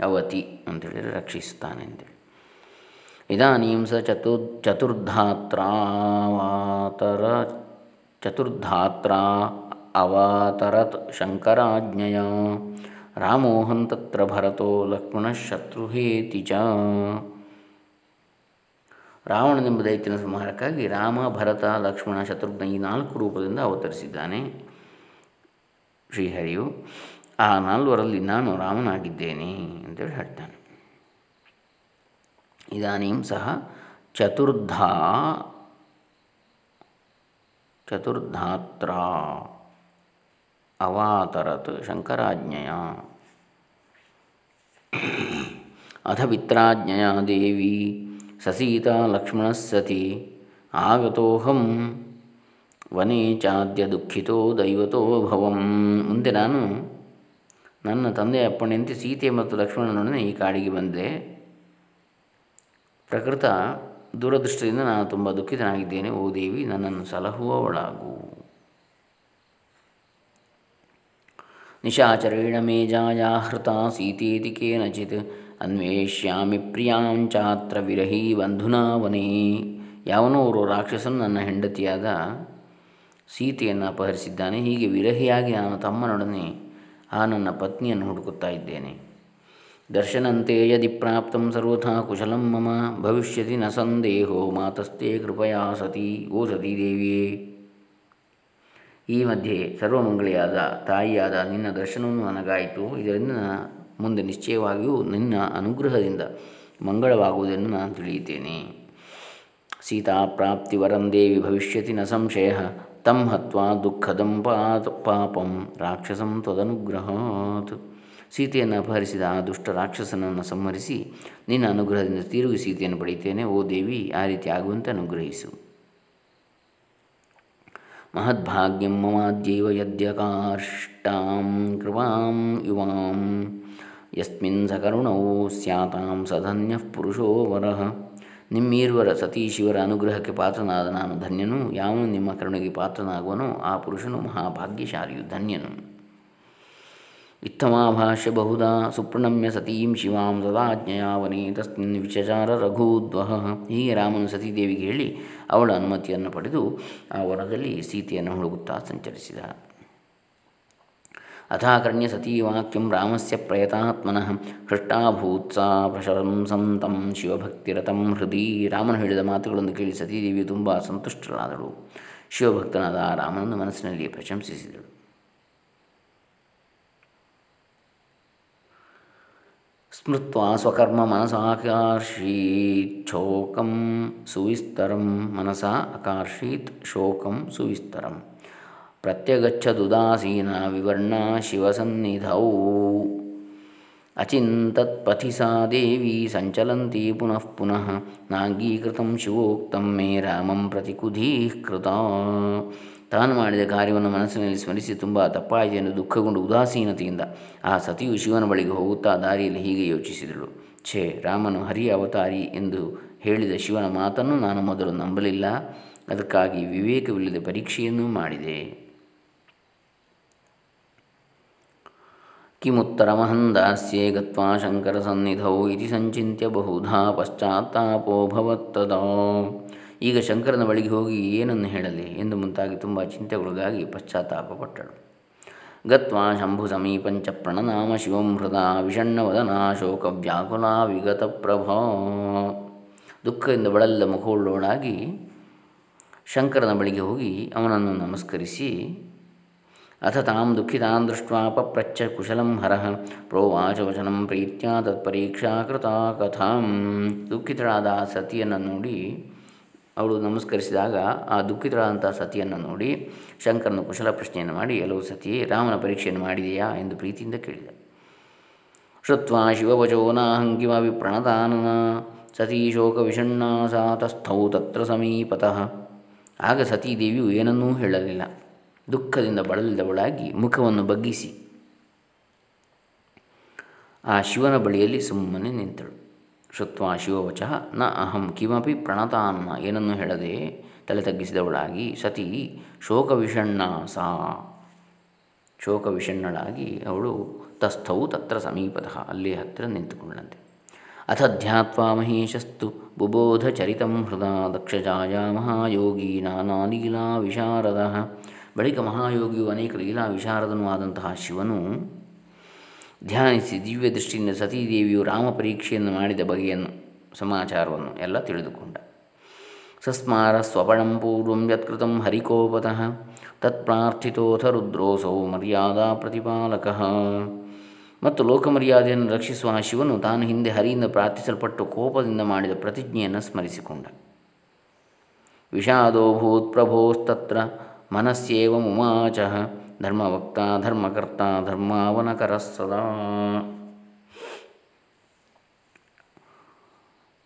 ಅವತಿ ಅಂತೇಳಿದರೆ ರಕ್ಷಿಸ್ತಾನೆ ಅಂತೇಳಿ. ಇದಾನೀಂ ಸ ಚತು ಚತುರ್ಧಾತ್ರಾವಾತರ, ಚತುರ್ಧಾತ್ರ ಅವಾತರತ್ ಶಂಕರಾಜ್ಞೆಯ ರಾಮೋಹಂ ತತ್ರ ಭರತೋ ಲಕ್ಷ್ಮಣ ಶತ್ರುಹೇತಿ ಚ. ರಾವಣನೆಂಬ ದೈತ್ಯನ ಸಂಹಾರಕ್ಕಾಗಿ ರಾಮ, ಭರತ, ಲಕ್ಷ್ಮಣ, ಶತ್ರುಘ್ನ ಈ ನಾಲ್ಕು ರೂಪದಿಂದ ಅವತರಿಸಿದ್ದಾನೆ ಶ್ರೀಹರಿಯು. ಆ ನಾಲ್ವರಲ್ಲಿ ನಾನು ರಾಮನಾಗಿದ್ದೇನೆ ಅಂತೇಳಿ ಹೇಳ್ತಾನೆ. ಇದಾನೀಂ ಸಹ ಚತುರ್ಧಾ, ಚತುರ್ಧಾತ್ರ. ಅವಾತರತ್ ಶಂಕರಾಜ್ಞೆಯ. ಅಥ ಪಿತ್ರಾಜ್ಞೆಯ ದೇವಿ ಸಸೀತಾ ಲಕ್ಷ್ಮಣಸ್ಸತಿ ಆಗತೋಹಂ ವನೇ ಚಾದ್ಯ ದುಃಖಿತೋ ದೈವತೋ ಭವಂ. ಮುಂದೆ ನಾನು ನನ್ನ ತಂದೆಯ ಅಪ್ಪಣೆಯಂತೆ ಸೀತೆ ಮತ್ತು ಲಕ್ಷ್ಮಣನೊಡನೆ ಈ ಕಾಡಿಗೆ ಬಂದೆ. ಪ್ರಕೃತ ದೂರದೃಷ್ಟದಿಂದ ನಾನು ತುಂಬ ದುಃಖಿತನಾಗಿದ್ದೇನೆ. ಓ ದೇವಿ, ನನ್ನನ್ನು ಸಲಹುವವಳಾಗು. ನಿಶಾಚರೇಣ ಮೇ ಹೃತ ಸೀತೇತಿ ಕೇನಚಿತ್ ಅನ್ವೇಷ್ಯಾಮಿ ಪ್ರಿಯಾಂಚಾತ್ರ ವಿರಹಿ ಬಂಧುನಾ ವನೇ ಯಾವನೋ ಅವರು ರಾಕ್ಷಸನು ನನ್ನ ಹೆಂಡತಿಯಾದ ಸೀತೆಯನ್ನು ಅಪಹರಿಸಿದ್ದಾನೆ. ಹೀಗೆ ವಿರಹಿಯಾಗಿ ನಾನು ತಮ್ಮನೊಡನೆ ಆ ನನ್ನ ಪತ್ನಿಯನ್ನು ಹುಡುಕುತ್ತಾ ಇದ್ದೇನೆ. ದರ್ಶನಂತೆ ಯದಿ ಪ್ರಾಪ್ತಂ ಸರ್ವಥಾ ಕುಶಲಂ ಮಮ. ಭವಿಷ್ಯತಿ ನ ಸಂದೇಹೋ ಮಾತಸ್ತೆ ಕೃಪಯಾ ಸತಿ. ಓ ಸತೀದೇವಿಯೇ ಈ ಮಧ್ಯೆ ಸರ್ವಮಂಗಳಿಯಾದ ತಾಯಿಯಾದ ನಿನ್ನ ದರ್ಶನವನ್ನು ನನಗಾಯಿತು. ಇದರಿಂದ ಮುಂದೆ ನಿಶ್ಚಯವಾಗಿಯೂ ನಿನ್ನ ಅನುಗ್ರಹದಿಂದ ಮಂಗಳವಾಗುವುದನ್ನು ನಾನು ತಿಳಿಯುತ್ತೇನೆ. ಸೀತಾ ಪ್ರಾಪ್ತಿ ವರಂ ದೇವಿ ಭವಿಷ್ಯತಿ ನ ಸಂಶಯ ತಂ ಹತ್ವಾ ದುಃಖದಂ ಪಾತ್ ಪಾಪಂ ರಾಕ್ಷಸಂ ತ್ವದನುಗ್ರಹಾತ್ ಸೀತೆಯನ್ನು ಅಪಹರಿಸಿದ ಆ ದುಷ್ಟ ರಾಕ್ಷಸನನ್ನು ಸಂಹರಿಸಿ ನಿನ್ನ ಅನುಗ್ರಹದಿಂದ ತಿರುಗಿ ಸೀತೆಯನ್ನು ಪಡೆಯುತ್ತೇನೆ. ಓ ದೇವಿ, ಆ ರೀತಿ ಆಗುವಂತೆ ಅನುಗ್ರಹಿಸು. ಮಹದ್ಭಾಗ್ಯಂ ಮಮಾದ್ಯೈವ ಯದ್ಯಕಾಷ್ಟಾಂ ಕೃಪಾಂ ಯುವಾಂ ಯಸ್ಮಿನ್ ಸಕರುಣೌ ಸ್ಯಾತಾಂ ಸಧನ್ಯ ಪುರುಷೋ ವರಃ ನಿಮ್ಮೀರ್ವರ ಸತೀ ಶಿವರ ಅನುಗ್ರಹಕ್ಕೆ ಪಾತ್ರನಾದ ನಾನು ಧನ್ಯನು, ಯಾವನು ನಿಮ್ಮ ಕರುಣೆಗೆ ಪಾತ್ರನಾಗುವನೋ ಆ ಪುರುಷನು ಮಹಾಭಾಗ್ಯಶಾಲಿಯು ಧನ್ಯನು. ಇತ್ತಮಾಭಾಷ್ಯ ಬಹುಧಾ ಸುಪ್ರಣಮ್ಯ ಸತೀಂ ಶಿವಾಂ ಸದಾಜ್ಞಯಾವನೇ ತಸ್ಮಿನ್ ವಿಚಚಾರ ರಘುದ್ವಹ. ಹೀಗೆ ರಾಮನು ಸತೀದೇವಿಗೆ ಹೇಳಿ ಅವಳ ಅನುಮತಿಯನ್ನು ಪಡೆದು ಆ ವನದಲ್ಲಿ ಸೀತೆಯನ್ನು ಹುಡುಗುತ್ತಾ ಸಂಚರಿಸಿದ. ಅಥಾಕರ್ಣ್ಯ ಸತೀವಾಕ್ಯಂ ರಾಮಸ್ಯ ಪ್ರಯತಾತ್ಮನಃ ಹೃಷ್ಟಾಭೂತ್ಸಾ ಪ್ರಶಂಸಂತಂ ಶಿವಭಕ್ತಿರತಂ ಹೃದಯ ರಾಮನು ಹೇಳಿದ ಮಾತುಗಳನ್ನು ಕೇಳಿ ಸತೀದೇವಿಯು ತುಂಬ ಸಂತುಷ್ಟರಾದಳು ಶಿವಭಕ್ತನಾದ ರಾಮನನ್ನು ಮನಸ್ಸಿನಲ್ಲಿ ಪ್ರಶಂಸಿಸಿದಳು. ಸ್ಮೃತ್ವಾ ಸ್ವಕರ್ಮ ಮನಸಾಕಾರ್ಷೀತ್ ಶೋಕಂ ಸುವಿಸ್ತರಂ ಮನಸಾ ಅಕಾರ್ಷೀತ್ ಶೋಕಂ ಸುವಿಸ್ತರಂ ಪ್ರತ್ಯಗಚ್ಚದುದಾಸೀನ ವಿವರ್ಣ ಶಿವಸನ್ನಿಧೌ ಅಚಿಂತತ್ಪಥಿ ಸಾ ದೇವಿ ಸಂಚಲಂತಿ ಪುನಃ ಪುನಃ ನಾಂಗೀಕೃತ ಶಿವೋಕ್ತ ಮೇ ರಾಮಂ ಪ್ರತಿ ಪ್ರತಿಕುಧೀಕೃತ ತಾನು ಮಾಡಿದ ಕಾರ್ಯವನ್ನು ಮನಸ್ಸಿನಲ್ಲಿ ಸ್ಮರಿಸಿ ತುಂಬ ತಪ್ಪಾಯಿತು ಎಂದು ದುಃಖಗೊಂಡು ಉದಾಸೀನತೆಯಿಂದ ಆ ಸತಿಯು ಶಿವನ ಬಳಿಗೆ ಹೋಗುತ್ತಾ ದಾರಿಯಲ್ಲಿ ಹೀಗೆ ಯೋಚಿಸಿದಳು. ಛೇ, ರಾಮನು ಹರಿಯ ಅವತಾರಿ ಎಂದು ಹೇಳಿದ ಶಿವನ ಮಾತನ್ನು ನಾನು ಮೊದಲು ನಂಬಲಿಲ್ಲ. ಅದಕ್ಕಾಗಿ ವಿವೇಕವಿಲ್ಲದೆ ಪರೀಕ್ಷೆಯನ್ನೂ ಮಾಡಿದೆ. ಕಿಮುತ್ತರಮಹಂ ದಾಸ್ಯೇ ಗತ್ವಾ ಶಂಕರ ಸನ್ನಿಧೌ ಇತಿ ಸಂಚಿತ್ಯ ಬಹುಧಾ ಪಶ್ಚಾತ್ತಾಪೋ ಭವತ್ತದ. ಈಗ ಶಂಕರನ ಬಳಿಗೆ ಹೋಗಿ ಏನನ್ನು ಹೇಳಲಿ ಎಂದು ಮುಂತಾಗಿ ತುಂಬ ಚಿಂತೆಗೊಳಗಾಗಿ ಪಶ್ಚಾತ್ತಾಪಪಟ್ಟಳು ಗತ್ವಾ ಶಂಭು ಸಮೀಪಂಚ ಪ್ರಣನಾಮ ಶಿವಂ ಹೃದ ವಿಷಣ್ಣವದನ ಶೋಕ ವ್ಯಾಕುಲ ವಿಗತ ಪ್ರಭೋ. ದುಃಖದಿಂದ ಬಳಲ್ಲ ಮುಖವುಳ್ಳೋಳಾಗಿ ಶಂಕರನ ಬಳಿಗೆ ಹೋಗಿ ಅವನನ್ನು ನಮಸ್ಕರಿಸಿ, ಅಥ ತಾಂ ದುಃಖಿತಾನ್ ದೃಷ್ಟ್ವಾ ಪಪ್ರಚ್ಛ ಕುಶಲಂ ಹರಹ ಪ್ರೋವಾಚವಚನ ಪ್ರೀತ್ಯ ತತ್ಪರೀಕ್ಷಾ ಕೃತ ಕಥಾಂ. ದುಃಖಿತಳಾದ ಸತಿಯನ್ನು ನೋಡಿ ಅವಳು ನಮಸ್ಕರಿಸಿದಾಗ ಆ ದುಃಖಿತರಾದಂಥ ಸತಿಯನ್ನು ನೋಡಿ ಶಂಕರನ ಕುಶಲ ಪ್ರಶ್ನೆಯನ್ನು ಮಾಡಿ ಎಲ್ಲೋ ಸತಿಯೇ ರಾಮನ ಪರೀಕ್ಷೆಯನ್ನು ಮಾಡಿದೆಯಾ? ಎಂದು ಪ್ರೀತಿಯಿಂದ ಕೇಳಿದ. ಶ್ರುತ್ವಾ ಶಿವವಚೋ ನಾಹಂಗಿಮ ವಿಪ್ರಣತಾನನ ಸತೀ ಶೋಕ ವಿಷಣ್ಣಾ ಸಾತಸ್ಥೌ ತತ್ರ ಸಮೀಪತಃ. ಆಗ ಸತೀದೇವಿಯು ಏನನ್ನೂ ಹೇಳಲಿಲ್ಲ. ದುಃಖದಿಂದ ಬಳಲಿದವಳಾಗಿ ಮುಖವನ್ನು ಬಗ್ಗಿಸಿ. ಆ ಶಿವನ ಬಳಿಯಲ್ಲಿ ಸುಮ್ಮನೆ ನಿಂತಳು. ಶುತ್ವ ಶಿವವಚ ನ ಅಹಂ ಕಿಮಪಿ ಪ್ರಣತಾನ್ನ ಏನನ್ನು ಹೇಳದೆ ತಲೆ ತಗ್ಗಿಸಿದವಳಾಗಿ ಸತಿ ಶೋಕವಿಷಣ್ಣ ಸಾ. ಶೋಕವಿಷಣ್ಣಳಾಗಿ ಅವಳು ತಸ್ಥೌ ತತ್ರ ಸಮೀಪತಃ ಅಲ್ಲಿ ಹತ್ತಿರ ನಿಂತುಕೊಂಡಂತೆ ಅಥ ಧ್ಯಾತ್ವಾ ಮಹೇಶಸ್ತು ಬುಬೋಧಚರಿತಂ ಹೃದಾ ದಕ್ಷಜಾಯ ಮಹಾಯೋಗಿ ನಾನಾ ಲೀಲಾ ವಿಶಾರದ. ಬಳಿಕ ಮಹಾಯೋಗಿಯು ಅನೇಕ ಲೀಲಾ ವಿಶಾರದನೂ ಆದಂತಹ ಶಿವನು ಧ್ಯಾನಿಸಿ ದಿವ್ಯ ದೃಷ್ಟಿಯಿಂದ ಸತೀದೇವಿಯು ರಾಮ ಪರೀಕ್ಷೆಯನ್ನು ಮಾಡಿದ ಬಗೆಯನ್ನು, ಸಮಾಚಾರವನ್ನು ಎಲ್ಲ ತಿಳಿದುಕೊಂಡ. ಸಸ್ಮಾರ ಸ್ವಪಣಂ ಪೂರ್ವಂ ಯತ್ಕೃತಂ ಹರಿಕೋಪತಃ ತತ್ಪ್ರಾರ್ಥಿತೋಥ ರುದ್ರೋಸೌ ಮರ್ಯಾದಾ ಪ್ರತಿಪಾಲಕ. ಮತ್ತು ಲೋಕಮರ್ಯಾದೆಯನ್ನು ರಕ್ಷಿಸುವ ಶಿವನು ತಾನು ಹಿಂದೆ ಹರಿಯಿಂದ ಪ್ರಾರ್ಥಿಸಲ್ಪಟ್ಟು ಕೋಪದಿಂದ ಮಾಡಿದ ಪ್ರತಿಜ್ಞೆಯನ್ನು ಸ್ಮರಿಸಿಕೊಂಡ. ವಿಷಾದೋ ಪ್ರಭೋಸ್ತತ್ರ ಮನಸ್ಸೇವ ಮುಮಾಚ ಧರ್ಮವಕ್ತ, ಧರ್ಮಕರ್ತ ಧರ್ಮಾವನಕರ ಸದಾ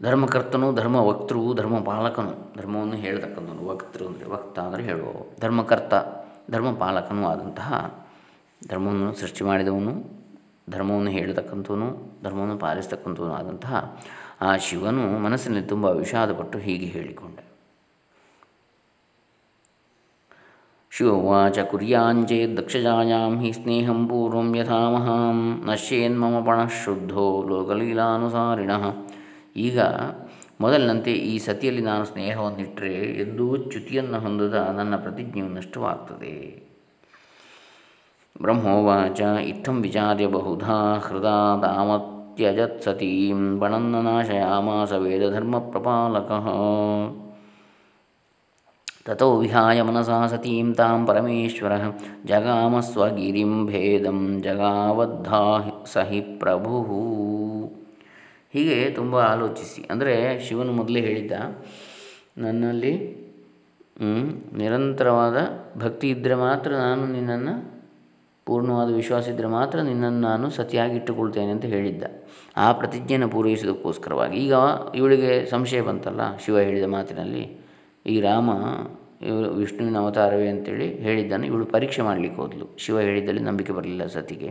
ಧರ್ಮಕರ್ತನು ಧರ್ಮವಕ್ತೃ, ಧರ್ಮಪಾಲಕನು. ಧರ್ಮವನ್ನು ಹೇಳ್ತಕ್ಕಂಥವನು ವಕ್ತೃ ಅಂದರೆ ವಕ್ತ ಅಂದರೆ ಹೇಳುವ ಧರ್ಮಕರ್ತ, ಧರ್ಮಪಾಲಕನೂ ಆದಂತಹ ಧರ್ಮವನ್ನು ಸೃಷ್ಟಿ ಮಾಡಿದವನು, ಧರ್ಮವನ್ನು ಹೇಳತಕ್ಕಂಥವನು, ಧರ್ಮವನ್ನು ಪಾಲಿಸ್ತಕ್ಕಂಥವನು ಆದಂತಹ ಆ ಶಿವನು ಮನಸ್ಸಿನಲ್ಲಿ ತುಂಬ ವಿಷಾದಪಟ್ಟು ಹೀಗೆ ಹೇಳಿಕೊಂಡ. ಶಿವವಾಚ ದಕ್ಷಜಾಯಾಂ ಹಿ ಸ್ನೇಹಂ ಪೂರ್ವಂ ಯಥಾಮಹಾಂ ನಶ್ಯೇನ್ಮಮ ಪಣಃ ಶುದ್ಧೋ ಲೋಕಲೀಲಾನುಸಾರಿಣ ಈಗ ಮೊದಲಿನಂತೆ ಈ ಸತಿಯಲ್ಲಿ ನಾನು ಸ್ನೇಹವನ್ನಿಟ್ಟರೆ ಎಂದೂ ಚ್ಯುತಿಯನ್ನು ಹೊಂದದ ನನ್ನ ಪ್ರತಿಜ್ಞೆಯು ನಷ್ಟವಾಗ್ತದೆ. ಬ್ರಹ್ಮೋವಾಚ ಇತ್ತಂ ವಿಚಾರ್ಯ ಬಹುಧಾ ಹೃದಾ ದಾಮತ್ಯಜತ್ ಸತೀಂ ಬಣನ್ನನಾಶಯಾಮಾಸ ವೇದಧರ್ಮ ಪ್ರಪಾಲಕ ತಥೋ ವಿಹಾಯ ಮನಸಾ ಸತೀಂ ತಾಂ ಪರಮೇಶ್ವರ ಜಗಾಮ ಸ್ವಗಿರಿಂ ಭೇದಂ ಜಗಾವದ್ಧಾ ಸಹಿ ಪ್ರಭು ಹೀಗೆ ತುಂಬ ಆಲೋಚಿಸಿ. ಅಂದರೆ ಶಿವನು ಮೊದಲೇ ಹೇಳಿದ್ದ, ನನ್ನಲ್ಲಿ ನಿರಂತರವಾದ ಭಕ್ತಿ ಇದ್ದರೆ ಮಾತ್ರ ನಾನು ನಿನ್ನನ್ನು, ಪೂರ್ಣವಾದ ವಿಶ್ವಾಸ ಇದ್ದರೆ ಮಾತ್ರ ನಿನ್ನನ್ನು ನಾನು ಸತಿಯಾಗಿ ಇಟ್ಟುಕೊಳ್ತೇನೆ ಅಂತ ಹೇಳಿದ್ದ. ಆ ಪ್ರತಿಜ್ಞೆಯನ್ನು ಪೂರೈಸೋದಕ್ಕೋಸ್ಕರವಾಗಿ ಈಗ ಇವಳಿಗೆ ಸಂಶಯ ಬಂತಲ್ಲ, ಶಿವ ಹೇಳಿದ ಮಾತಿನಲ್ಲಿ? ಈ ರಾಮ, ಇವರು ವಿಷ್ಣುವಿನ ಅವತಾರವೇ ಅಂತೇಳಿ ಹೇಳಿದ್ದಾನೆ. ಇವಳು ಪರೀಕ್ಷೆ ಮಾಡಲಿಕ್ಕೆ ಹೋದ್ಲು. ಶಿವ ಹೇಳಿದ್ದಲ್ಲಿ ನಂಬಿಕೆ ಬರಲಿಲ್ಲ ಸತಿಗೆ.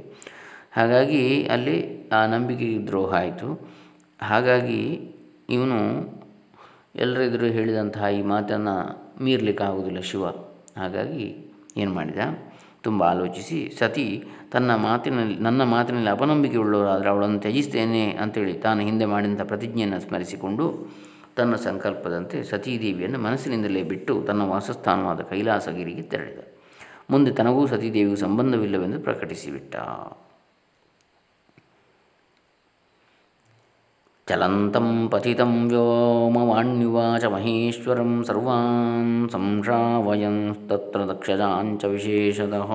ಹಾಗಾಗಿ ಅಲ್ಲಿ ಆ ನಂಬಿಕೆಗೆ ದ್ರೋಹ ಆಯಿತು. ಹಾಗಾಗಿ ಇವನು ಎಲ್ಲರೆದುರು ಹೇಳಿದಂತಹ ಈ ಮಾತನ್ನು ಮೀರ್ಲಿಕ್ಕೆ ಆಗೋದಿಲ್ಲ ಶಿವ. ಹಾಗಾಗಿ ಏನು ಮಾಡಿದ? ತುಂಬ ಆಲೋಚಿಸಿ, ಸತಿ ತನ್ನ ಮಾತಿನಲ್ಲಿ, ನನ್ನ ಮಾತಿನಲ್ಲಿ ಅಪನಂಬಿಕೆ ಉಳ್ಳವರಾದರೆ ಅವಳನ್ನು ತ್ಯಜಿಸ್ತೇನೆ ಅಂತೇಳಿ ತಾನು ಹಿಂದೆ ಮಾಡಿದಂಥ ಪ್ರತಿಜ್ಞೆಯನ್ನು ಸ್ಮರಿಸಿಕೊಂಡು ತನ್ನ ಸಂಕಲ್ಪದಂತೆ ಸತೀದೇವಿಯನ್ನು ಮನಸ್ಸಿನಿಂದಲೇ ಬಿಟ್ಟು ತನ್ನ ವಾಸಸ್ಥಾನವಾದ ಕೈಲಾಸಗಿರಿಗೆ ತೆರಳಿದ. ಮುಂದೆ ತನಗೂ ಸತೀದೇವಿಗೂ ಸಂಬಂಧವಿಲ್ಲವೆಂದು ಪ್ರಕಟಿಸಿಬಿಟ್ಟ. ಚಲಂತಂ ಪತಿತಂ ವ್ಯೋಮವಾಣ್ಯುವಾಚ ಮಹೇಶ್ವರಂ ಸರ್ವಾನ್ ಸಂಶಾವಯಂಸ್ತತ್ರ ದಕ್ಷಜಾಂಚ ವಿಶೇಷತಃ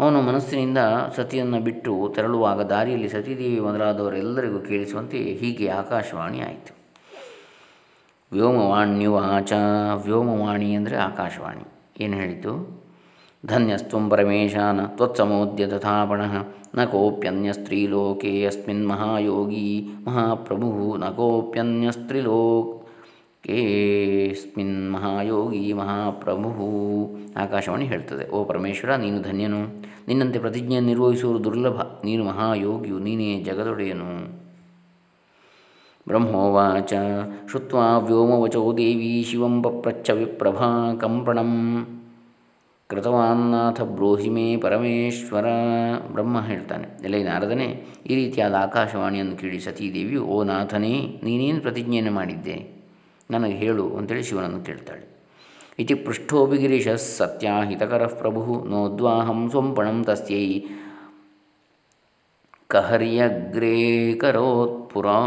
ಅವನು ಮನಸ್ಸಿನಿಂದ ಸತಿಯನ್ನು ಬಿಟ್ಟು ತೆರಳುವಾಗ ದಾರಿಯಲ್ಲಿ ಸತೀದೇವಿ ಮೊದಲಾದವರೆಲ್ಲರಿಗೂ ಕೇಳಿಸುವಂತೆ ಹೀಗೆ ಆಕಾಶವಾಣಿ ಆಯಿತು. ವ್ಯೋಮವಾಣ್ಯುವಾಚ. ವ್ಯೋಮವಾಣಿ ಅಂದರೆ ಆಕಾಶವಾಣಿ. ಏನು ಹೇಳಿತು ಧನ್ಯಸ್ತ್ವಂ ಪರಮೇಶಾನ ತ್ವತ್ಸಮೋದ್ಯ ತಥಾಪಣಃ ನ ಕೋಪ್ಯನ್ಯಸ್ತ್ರೀಲೋಕೆ ಅಸ್ಮಿನ್ ಮಹಾಯೋಗಿ. ಮಹಾಪ್ರಭು ನ ಕೋಪ್ಯನ್ಯಸ್ತ್ರೀಲೋಕೇಸ್ಮಿನ್ ಮಹಾಯೋಗಿ ಮಹಾಪ್ರಭು. ಆಕಾಶವಾಣಿ ಹೇಳ್ತದೆ, ಓ ಪರಮೇಶ್ವರ, ನೀನು ಧನ್ಯನು. ನಿನ್ನಂತೆ ಪ್ರತಿಜ್ಞೆಯನ್ನು ನಿರ್ವಹಿಸುವುದು ದುರ್ಲಭ. ನೀನು ಮಹಾಯೋಗಿಯು, ನೀನೇ ಜಗದೊಡೆಯನು. ಬ್ರಹ್ಮೋವಾಚ ಶುತ್ವ ವ್ಯೋಮವಚೋ ದೇವಿ ಶಿವಂ ಪಪ್ರಚ್ಛ ವಿಪ್ರಭಾ ಕಂಪಣಂ ಕೃತವಾನ್ನಾಥ ಬ್ರೋಹಿಮೇ ಪರಮೇಶ್ವರ ಬ್ರಹ್ಮ ಹೇಳ್ತಾನೆ, ಎಲೆ ನಾರದನೇ, ಈ ರೀತಿಯಾದ ಆಕಾಶವಾಣಿಯನ್ನು ಕೇಳಿ ಸತೀದೇವಿಯು ಓ ನಾಥನೇ, ನೀನೇನು ಪ್ರತಿಜ್ಞೆಯನ್ನು ಮಾಡಿದ್ದೆ? ನನಗೆ ಹೇಳು ಅಂತೇಳಿ ಶಿವನನ್ನು ಕೇಳ್ತಾಳೆ. ಇತಿ ಪೃಷ್ಠೋಭಿಗಿರೀಶ ಸತ್ಯಾಹಿತಕರ ಪ್ರಭು ನೋದ್ವಾಹಂ ಸ್ವಂಪಣಂ ತಸ್ಯೈ ಕಹರ್ಯಗ್ರೇ ಕರೋತ್ಪುರಾ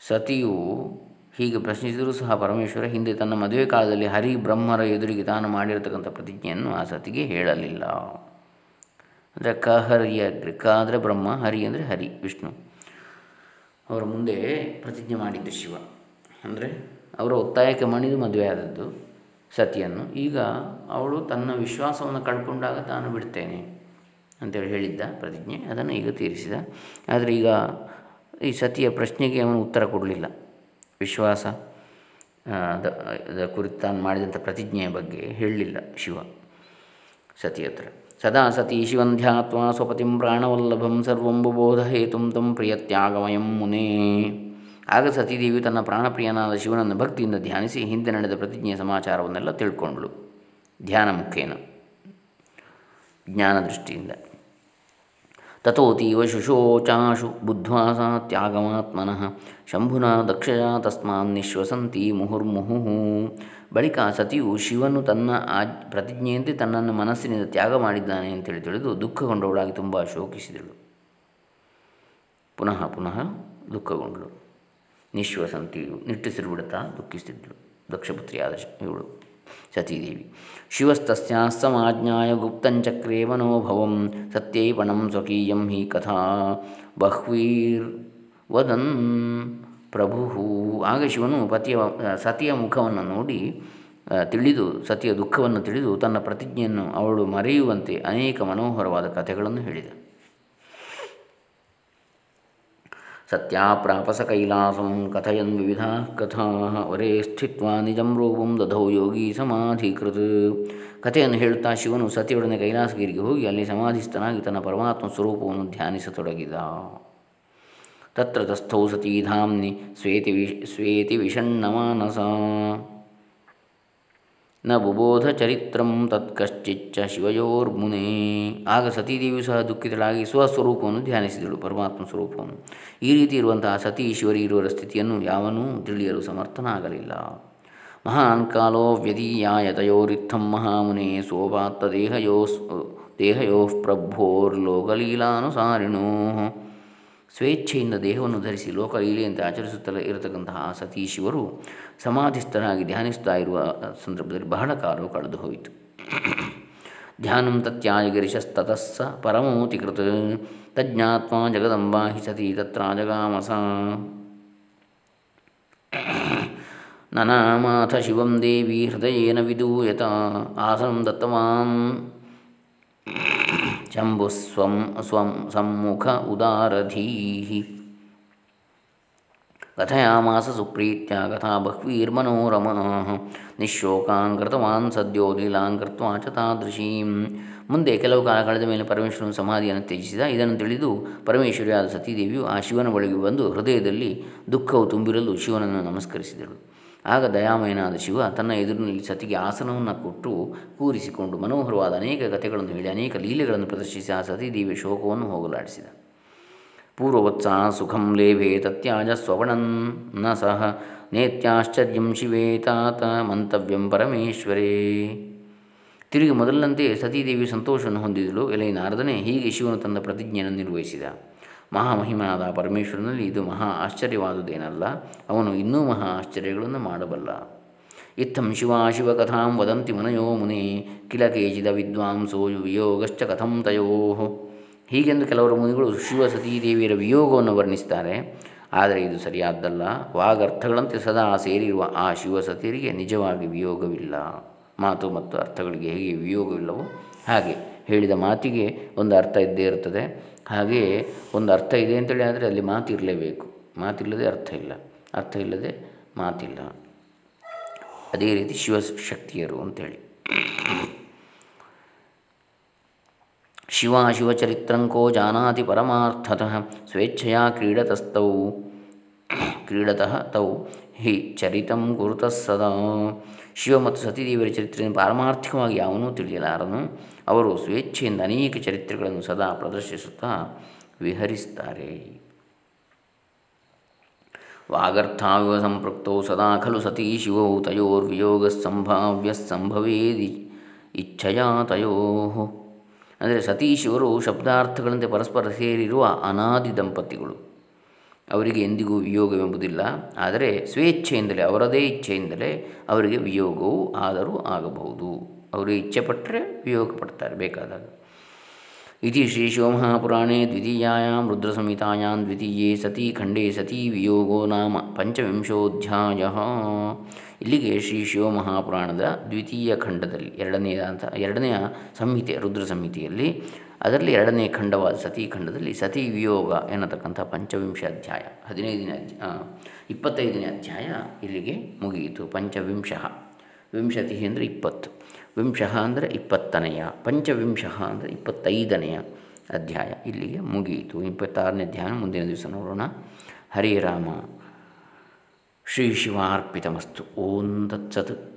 ಸತಿಯು ಹೀಗೆ ಪ್ರಶ್ನಿಸಿದರೂ ಸಹ ಪರಮೇಶ್ವರ ಹಿಂದೆ ತನ್ನ ಮದುವೆ ಕಾಲದಲ್ಲಿ ಹರಿ ಬ್ರಹ್ಮರ ಎದುರಿಗೆ ತಾನು ಮಾಡಿರತಕ್ಕಂಥ ಪ್ರತಿಜ್ಞೆಯನ್ನು ಆ ಸತಿಗೆ ಹೇಳಲಿಲ್ಲ. ಅಂದರೆ ಕ ಹರಿಯ ಕ ಅಂದರೆ ಬ್ರಹ್ಮ, ಹರಿ ಅಂದರೆ ಹರಿ, ವಿಷ್ಣು. ಅವರ ಮುಂದೆ ಪ್ರತಿಜ್ಞೆ ಮಾಡಿದ್ದು ಶಿವ. ಅಂದರೆ ಅವರ ಒತ್ತಾಯಕ್ಕೆ ಮಣಿದು ಮದುವೆ ಆದದ್ದು ಸತಿಯನ್ನು. ಈಗ ಅವಳು ತನ್ನ ವಿಶ್ವಾಸವನ್ನು ಕಳ್ಕೊಂಡಾಗ ತಾನು ಬಿಡ್ತೇನೆ ಅಂತೇಳಿ ಹೇಳಿದ್ದ ಪ್ರತಿಜ್ಞೆ. ಅದನ್ನು ಈಗ ತೀರಿಸಿದ. ಆದರೆ ಈಗ ಈ ಸತಿಯ ಪ್ರಶ್ನೆಗೆ ಅವನು ಉತ್ತರ ಕೊಡಲಿಲ್ಲ. ವಿಶ್ವಾಸ ಅದ ಕುರಿತು ತಾನು ಮಾಡಿದಂಥ ಪ್ರತಿಜ್ಞೆಯ ಬಗ್ಗೆ ಹೇಳಲಿಲ್ಲ ಶಿವ ಸತಿ ಹತ್ರ. ಸದಾ ಸತಿ ಶಿವಂಧ್ಯಾತ್ವಾ ಸ್ವಪತಿಂ ಪ್ರಾಣವಲ್ಲಭಂ ಸರ್ವಂ ಬುಬೋಧ ಹೇತುಂ ತಂ ಪ್ರಿಯತ್ಯಾಗಮಯಂ ಮುನೇ. ಆಗ ಸತೀದೇವಿ ತನ್ನ ಪ್ರಾಣಪ್ರಿಯನಾದ ಶಿವನನ್ನು ಭಕ್ತಿಯಿಂದ ಧ್ಯಾನಿಸಿ ಹಿಂದೆ ನಡೆದ ಪ್ರತಿಜ್ಞೆಯ ಸಮಾಚಾರವನ್ನೆಲ್ಲ ತಿಳ್ಕೊಂಡಳು. ಧ್ಯಾನ ಮುಖೇನ. ಜ್ಞಾನದೃಷ್ಟಿಯಿಂದ ತಥೋತೀವ ಶುಶೋಚಾಶು ಬುದ್ಧ್ವಾ ಸಾ ತ್ಯಾಗಮಾತ್ಮನಃ ಶಂಭುನ ದಕ್ಷಯಾ ತಸ್ಮಾನ್ ನಿಶ್ವಸಂತಿ ಮುಹುರ್ಮುಹು ಬಳಿಕ ಸತಿಯು ಶಿವನು ತನ್ನ ಆ ಪ್ರತಿಜ್ಞೆಯಂತೆ ತನ್ನನ್ನು ಮನಸ್ಸಿನಿಂದ ತ್ಯಾಗ ಮಾಡಿದ್ದಾನೆ ಅಂತೇಳಿ ತಿಳಿದು ದುಃಖಗೊಂಡವಳಾಗಿ ತುಂಬ ಶೋಕಿಸಿದಳು. ಪುನಃ ಪುನಃ ದುಃಖಗೊಂಡಳು. ನಿಶ್ವಸಂತಿಯು ನಿಟ್ಟುಸಿರು ದುಃಖಿಸಿದ್ದಳು ದಕ್ಷಪುತ್ರಿಯಾದ ಇವಳು ಸತೀದೇವಿ ಶಿವಸ್ತಸ್ಯಾಸ್ತಮಾಜ್ಞಾಯ ಗುಪ್ತಂಚಕ್ರೇ ಮನೋಭವಂ ಸತ್ಯೈಪಣಂ ಸ್ವಕೀಯಂ ಹಿ ಕಥಾ ಬಹ್ವೀರ್ ವದನ್ ಪ್ರಭು. ಆಗ ಶಿವನು ಪತಿಯ, ಸತಿಯ ಮುಖವನ್ನು ನೋಡಿ ತಿಳಿದು, ಸತಿಯ ದುಃಖವನ್ನು ತಿಳಿದು ತನ್ನ ಪ್ರತಿಜ್ಞೆಯನ್ನು ಅವಳು ಮರೆಯುವಂತೆ ಅನೇಕ ಮನೋಹರವಾದ ಕಥೆಗಳನ್ನು ಹೇಳಿದ. ಸತ್ಯಾಪ್ರಾಪಸ ಕೈಲಾಸಂ ಕಥಯನ್ ವಿವಿಧ ಕಥಾ ವರೇ ಸ್ಥಿತ್ವ ನಿಜಂ ರೂಪಂ ದಧೌ ಯೋಗಿ ಸಮಾಧಿಕೃತ ಕಥೆಯನ್ನು ಹೇಳುತ್ತಾ ಶಿವನು ಸತಿಯೊಡನೆ ಕೈಲಾಸಗಿರಿಗೆ ಹೋಗಿ ಅಲ್ಲಿ ಸಮಾಧಿಸ್ಥನಾಗಿ ತನ್ನ ಪರಮಾತ್ಮ ಸ್ವರೂಪವನ್ನು ಧ್ಯಾನಿಸತೊಡಗಿದ। ತತ್ರ ತಸ್ಥೌ ಸತೀಧಾಂ ಸ್ವೇತಿ ವಿ ಸ್ವೇತಿ ವಿಷಣ್ಣಮಾನಸ। ನ ಬುಬೋಧ ಚರಿತ್ರಂ ತತ್ಕಶ್ಚಿಚ್ಚ ಶಿವಯೋರ್ಮುನೆ. ಆಗ ಸತೀದೇವಿಯು ಸಹ ದುಃಖಿತಳಾಗಿ ಸ್ವಸ್ವರೂಪವನ್ನು ಧ್ಯಾನಿಸಿದಳು, ಪರಮಾತ್ಮ ಸ್ವರೂಪವನ್ನು. ಈ ರೀತಿ ಇರುವಂತಹ ಸತಿ ಈಶ್ವರಿ ಇರುವರ ಸ್ಥಿತಿಯನ್ನು ಯಾವನೂ ತಿಳಿಯಲು ಸಮರ್ಥನಾಗಲಿಲ್ಲ. ಮಹಾನ್ ಕಾಲೋ ವ್ಯದೀಯಾಯ ತಯೋರಿತ್ಥಂ ಮಹಾಮುನೇ ಸೋಪಾತ್ತ ದೇಹಯೋ ದೇಹಯೋ ಪ್ರಭೋರ್ಲೋಕಲೀಲಾನುಸಾರಿಣೋ. ಸ್ವೇಚ್ಛೆಯಿಂದ ದೇಹವನ್ನು ಧರಿಸಿ ಲೋಕಲೀಲೆಯಂತೆ ಆಚರಿಸುತ್ತಲೇ ಇರತಕ್ಕಂತಹ ಸತೀಶಿವರು ಸಮಾಧಿಸ್ಥರಾಗಿ ಧ್ಯಾನಿಸ್ತಾ ಇರುವ ಸಂದರ್ಭದಲ್ಲಿ ಬಹಳ ಕಾಲ ಕಳೆದು ಹೋಯಿತು. ಧ್ಯಾನಂ ತತ್ಯಾಯ ಪರಮೋತಿ ಕೃತ ತಜ್ಞಾತ್ಮ ಜಗದಂಬಾ ಹಿ ಸತಿ ತತ್ರ ಜಗಾಮಸ. ನನಾಮಾಥ ಶಿವಂ ದೇವಿ ಹೃದಯೇನ ವಿದೂಯತ ಆಸನಂ ದತ್ತವಾನ್ ಶಂಭುಸ್ವಂ ಸ್ವಂ ಸಮ್ಮುಖ ಉದಾರಧೀಹಿ ಕಥಯಾಮಾಸ ಸುಪ್ರೀತ್ಯ, ಕಥಾ ಬಹ್ವೀರ್ಮನೋರಮ ನಿಶೋಕಾನ್ ಕೃತವಾನ್ ಸದ್ಯೋ ಲೀಲಾಂ ಕೃತ್ವಾ ಚ ತಾದೃಶೀಂ. ಮುಂದೆ ಕೆಲವು ಕಾಲ ಕಳೆದ ಮೇಲೆ ಪರಮೇಶ್ವರನು ಸಮಾಧಿಯನ್ನು ತ್ಯಜಿಸಿದ, ಇದನ್ನು ತಿಳಿದು ಪರಮೇಶ್ವರಿಯಾದ ಸತೀದೇವಿಯು ಆ ಶಿವನ ಬಳಿಗೆ ಬಂದು ಹೃದಯದಲ್ಲಿ ದುಃಖವು ತುಂಬಿರಲು ಶಿವನನ್ನು ನಮಸ್ಕರಿಸಿದಳು. ಆಗ ದಯಾಮಯನಾದ ಶಿವ ತನ್ನ ಎದುರಿನಲ್ಲಿ ಸತಿಗೆ ಆಸನವನ್ನು ಕೊಟ್ಟು ಕೂರಿಸಿಕೊಂಡು ಮನೋಹರವಾದ ಅನೇಕ ಕಥೆಗಳನ್ನು ಹೇಳಿ, ಅನೇಕ ಲೀಲೆಗಳನ್ನು ಪ್ರದರ್ಶಿಸಿ ಆ ಸತೀದೇವಿಯ ಶೋಕವನ್ನು ಹೋಗಲಾಡಿಸಿದ. ಪೂರ್ವವತ್ಸ ಸುಖಂ ಲೇಭೆ ತತ್ಯಾಜ ಸ್ವವಣನ್ನ ಸಹ ನೇತ್ಯಾಶ್ಚರ್ಯಂ ಶಿವೇ ತಾತ ಮಂತವ್ಯಂ ಪರಮೇಶ್ವರೇ. ತಿರುಗಿ ಮೊದಲಿನಂತೆ ಸತೀದೇವಿ ಸಂತೋಷವನ್ನು ಹೊಂದಿದಳು. ಎಲೆ ನಾರದನೇ ಹೀಗೆ ಶಿವನು ತನ್ನ ಪ್ರತಿಜ್ಞೆಯನ್ನು ನಿರ್ವಹಿಸಿದ. ಮಹಾಮಹಿಮನಾದ ಪರಮೇಶ್ವರನಲ್ಲಿ ಇದು ಮಹಾ ಆಶ್ಚರ್ಯವಾದುದೇನಲ್ಲ, ಅವನು ಇನ್ನೂ ಮಹಾ ಆಶ್ಚರ್ಯಗಳನ್ನು ಮಾಡಬಲ್ಲ. ಇತ್ತಂ ಶಿವಾಶಿವಕಥಾಂ ವದಂತಿ ಮುನಯೋ ಮುನಿ, ಕಿಲ ಕೇಚಿದ ವಿದ್ವಾಂಸೋ ವಿಯೋಗಶ್ಚ ಕಥಂ ತಯೋ. ಹೀಗೆಂದು ಕೆಲವರು ಮುನಿಗಳು ಶಿವ ಸತೀದೇವಿಯರ ವಿಯೋಗವನ್ನು ವರ್ಣಿಸ್ತಾರೆ. ಆದರೆ ಇದು ಸರಿಯಾದ್ದಲ್ಲ, ವಾಗರ್ಥಗಳಂತೆ ಸದಾ ಸೇರಿರುವ ಆ ಶಿವ ಸತಿಯರಿಗೆ ನಿಜವಾಗಿ ವಿಯೋಗವಿಲ್ಲ. ಮಾತು ಮತ್ತು ಅರ್ಥಗಳಿಗೆ ಹೇಗೆ ವಿಯೋಗವಿಲ್ಲವೋ ಹಾಗೆ ಹೇಳಿದ ಮಾತಿಗೆ ಒಂದು ಅರ್ಥ ಇದ್ದೇ ಇರ್ತದೆ ಹಾಗೆಯೇ ಒಂದು ಅರ್ಥ ಇದೆ ಅಂತೇಳಿ ಆದರೆ ಅಲ್ಲಿ ಮಾತಿರಲೇಬೇಕು. ಮಾತಿಲ್ಲದೆ ಅರ್ಥ ಇಲ್ಲ. ಅರ್ಥ ಇಲ್ಲದೆ ಮಾತಿಲ್ಲ. ಅದೇ ರೀತಿ ಶಿವಶಕ್ತಿಯರು ಅಂಥೇಳಿ ಶಿವ ಶಿವಚರಿತ್ರಂಕೋ ಜಾನಾತಿ ಪರಮಾರ್ಥತಃ ಸ್ವೇಚ್ಛೆಯ ಕ್ರೀಡತಸ್ತೌ ಕ್ರೀಡತಃ ತೌ ಹಿ ಚರಿತಂ ಕುರುತಃ ಸದಾ. ಶಿವ ಮತ್ತು ಸತೀದೇವಿಯರ ಚರಿತ್ರೆಯನ್ನು ಪಾರಮಾರ್ಥಿಕವಾಗಿ ಯಾವನೂ ತಿಳಿಯಲಾರನು. ಅವರು ಸ್ವೇಚ್ಛೆಯಿಂದ ಅನೇಕ ಚರಿತ್ರೆಗಳನ್ನು ಸದಾ ಪ್ರದರ್ಶಿಸುತ್ತಾ ವಿಹರಿಸ್ತಾರೆ. ವಾಗರ್ಥಾವಿವ ಸಂಪೃಕ್ತೌ ಸದಾ ಖಲು ಸತೀ ಶಿವೌ ತಯೋರ್ವಿಯೋಗ ಸಂಭಾವ್ಯ ಸಂಭವೇದಿ ಇಚ್ಛೆಯ ತಯೋ. ಅಂದರೆ ಸತೀಶಿವರು ಶಬ್ದಾರ್ಥಗಳಂತೆ ಪರಸ್ಪರ ಸೇರಿರುವ ಅನಾದಿ ದಂಪತಿಗಳು. ಅವರಿಗೆ ಎಂದಿಗೂ ವಿಯೋಗವೆಂಬುದಿಲ್ಲ. ಆದರೆ ಸ್ವೇಚ್ಛೆಯಿಂದಲೇ, ಅವರದೇ ಇಚ್ಛೆಯಿಂದಲೇ ಅವರಿಗೆ ವಿಯೋಗವು ಆದರೂ ಆಗಬಹುದು. ಅವರು ಇಚ್ಛೆ ಪಟ್ಟರೆ ವಿಯೋಗ ಪಡ್ತಾರೆ ಬೇಕಾದಾಗ. ಇತಿ ಶ್ರೀ ಶಿವಮಹಾಪುರಾಣೇ ದ್ವಿತೀಯಾಂ ರುದ್ರಸಂಹಿತಾಯಾಂ ದ್ವಿತೀಯೇ ಸತಿ ಖಂಡೇ ಸತಿ ವಿಯೋಗೋ ನಾಮ ಪಂಚವಿಂಶೋಧ್ಯಾಯ. ಇಲ್ಲಿಗೆ ಶ್ರೀ ಶಿವಮಹಾಪುರಾಣದ ದ್ವಿತೀಯ ಖಂಡದಲ್ಲಿ, ಎರಡನೆಯ ಎರಡನೆಯ ಸಂಹಿತೆ ರುದ್ರ ಸಂಹಿತೆಯಲ್ಲಿ ಅದರಲ್ಲಿ ಎರಡನೇ ಖಂಡವಾದ ಸತಿ ಖಂಡದಲ್ಲಿ ಸತಿ ವಿಯೋಗ ಎನ್ನತಕ್ಕಂಥ ಪಂಚವಿಂಶ ಅಧ್ಯಾಯ. ಹದಿನೈದನೇ ಅಧ್ಯ ಇಪ್ಪತ್ತೈದನೇ ಅಧ್ಯಾಯ ಇಲ್ಲಿಗೆ ಮುಗಿಯಿತು. ಪಂಚವಿಂಶ. ವಿಂಶತಿ ಅಂದರೆ ಇಪ್ಪತ್ತು. ವಿಂಶ ಅಂದರೆ ಇಪ್ಪತ್ತನೆಯ. ಪಂಚವಿಂಶ ಅಂದರೆ ಇಪ್ಪತ್ತೈದನೆಯ ಅಧ್ಯಾಯ ಇಲ್ಲಿಗೆ ಮುಗಿಯಿತು. ಇಪ್ಪತ್ತಾರನೇ ಅಧ್ಯಾಯ ಮುಂದಿನ ದಿವಸ ನೋಡೋಣ. ಹರೇ ರಾಮ. ಶ್ರೀ ಶಿವಾರ್ಪಿತಮಸ್ತು. ಓಂ ತತ್ಸತ್.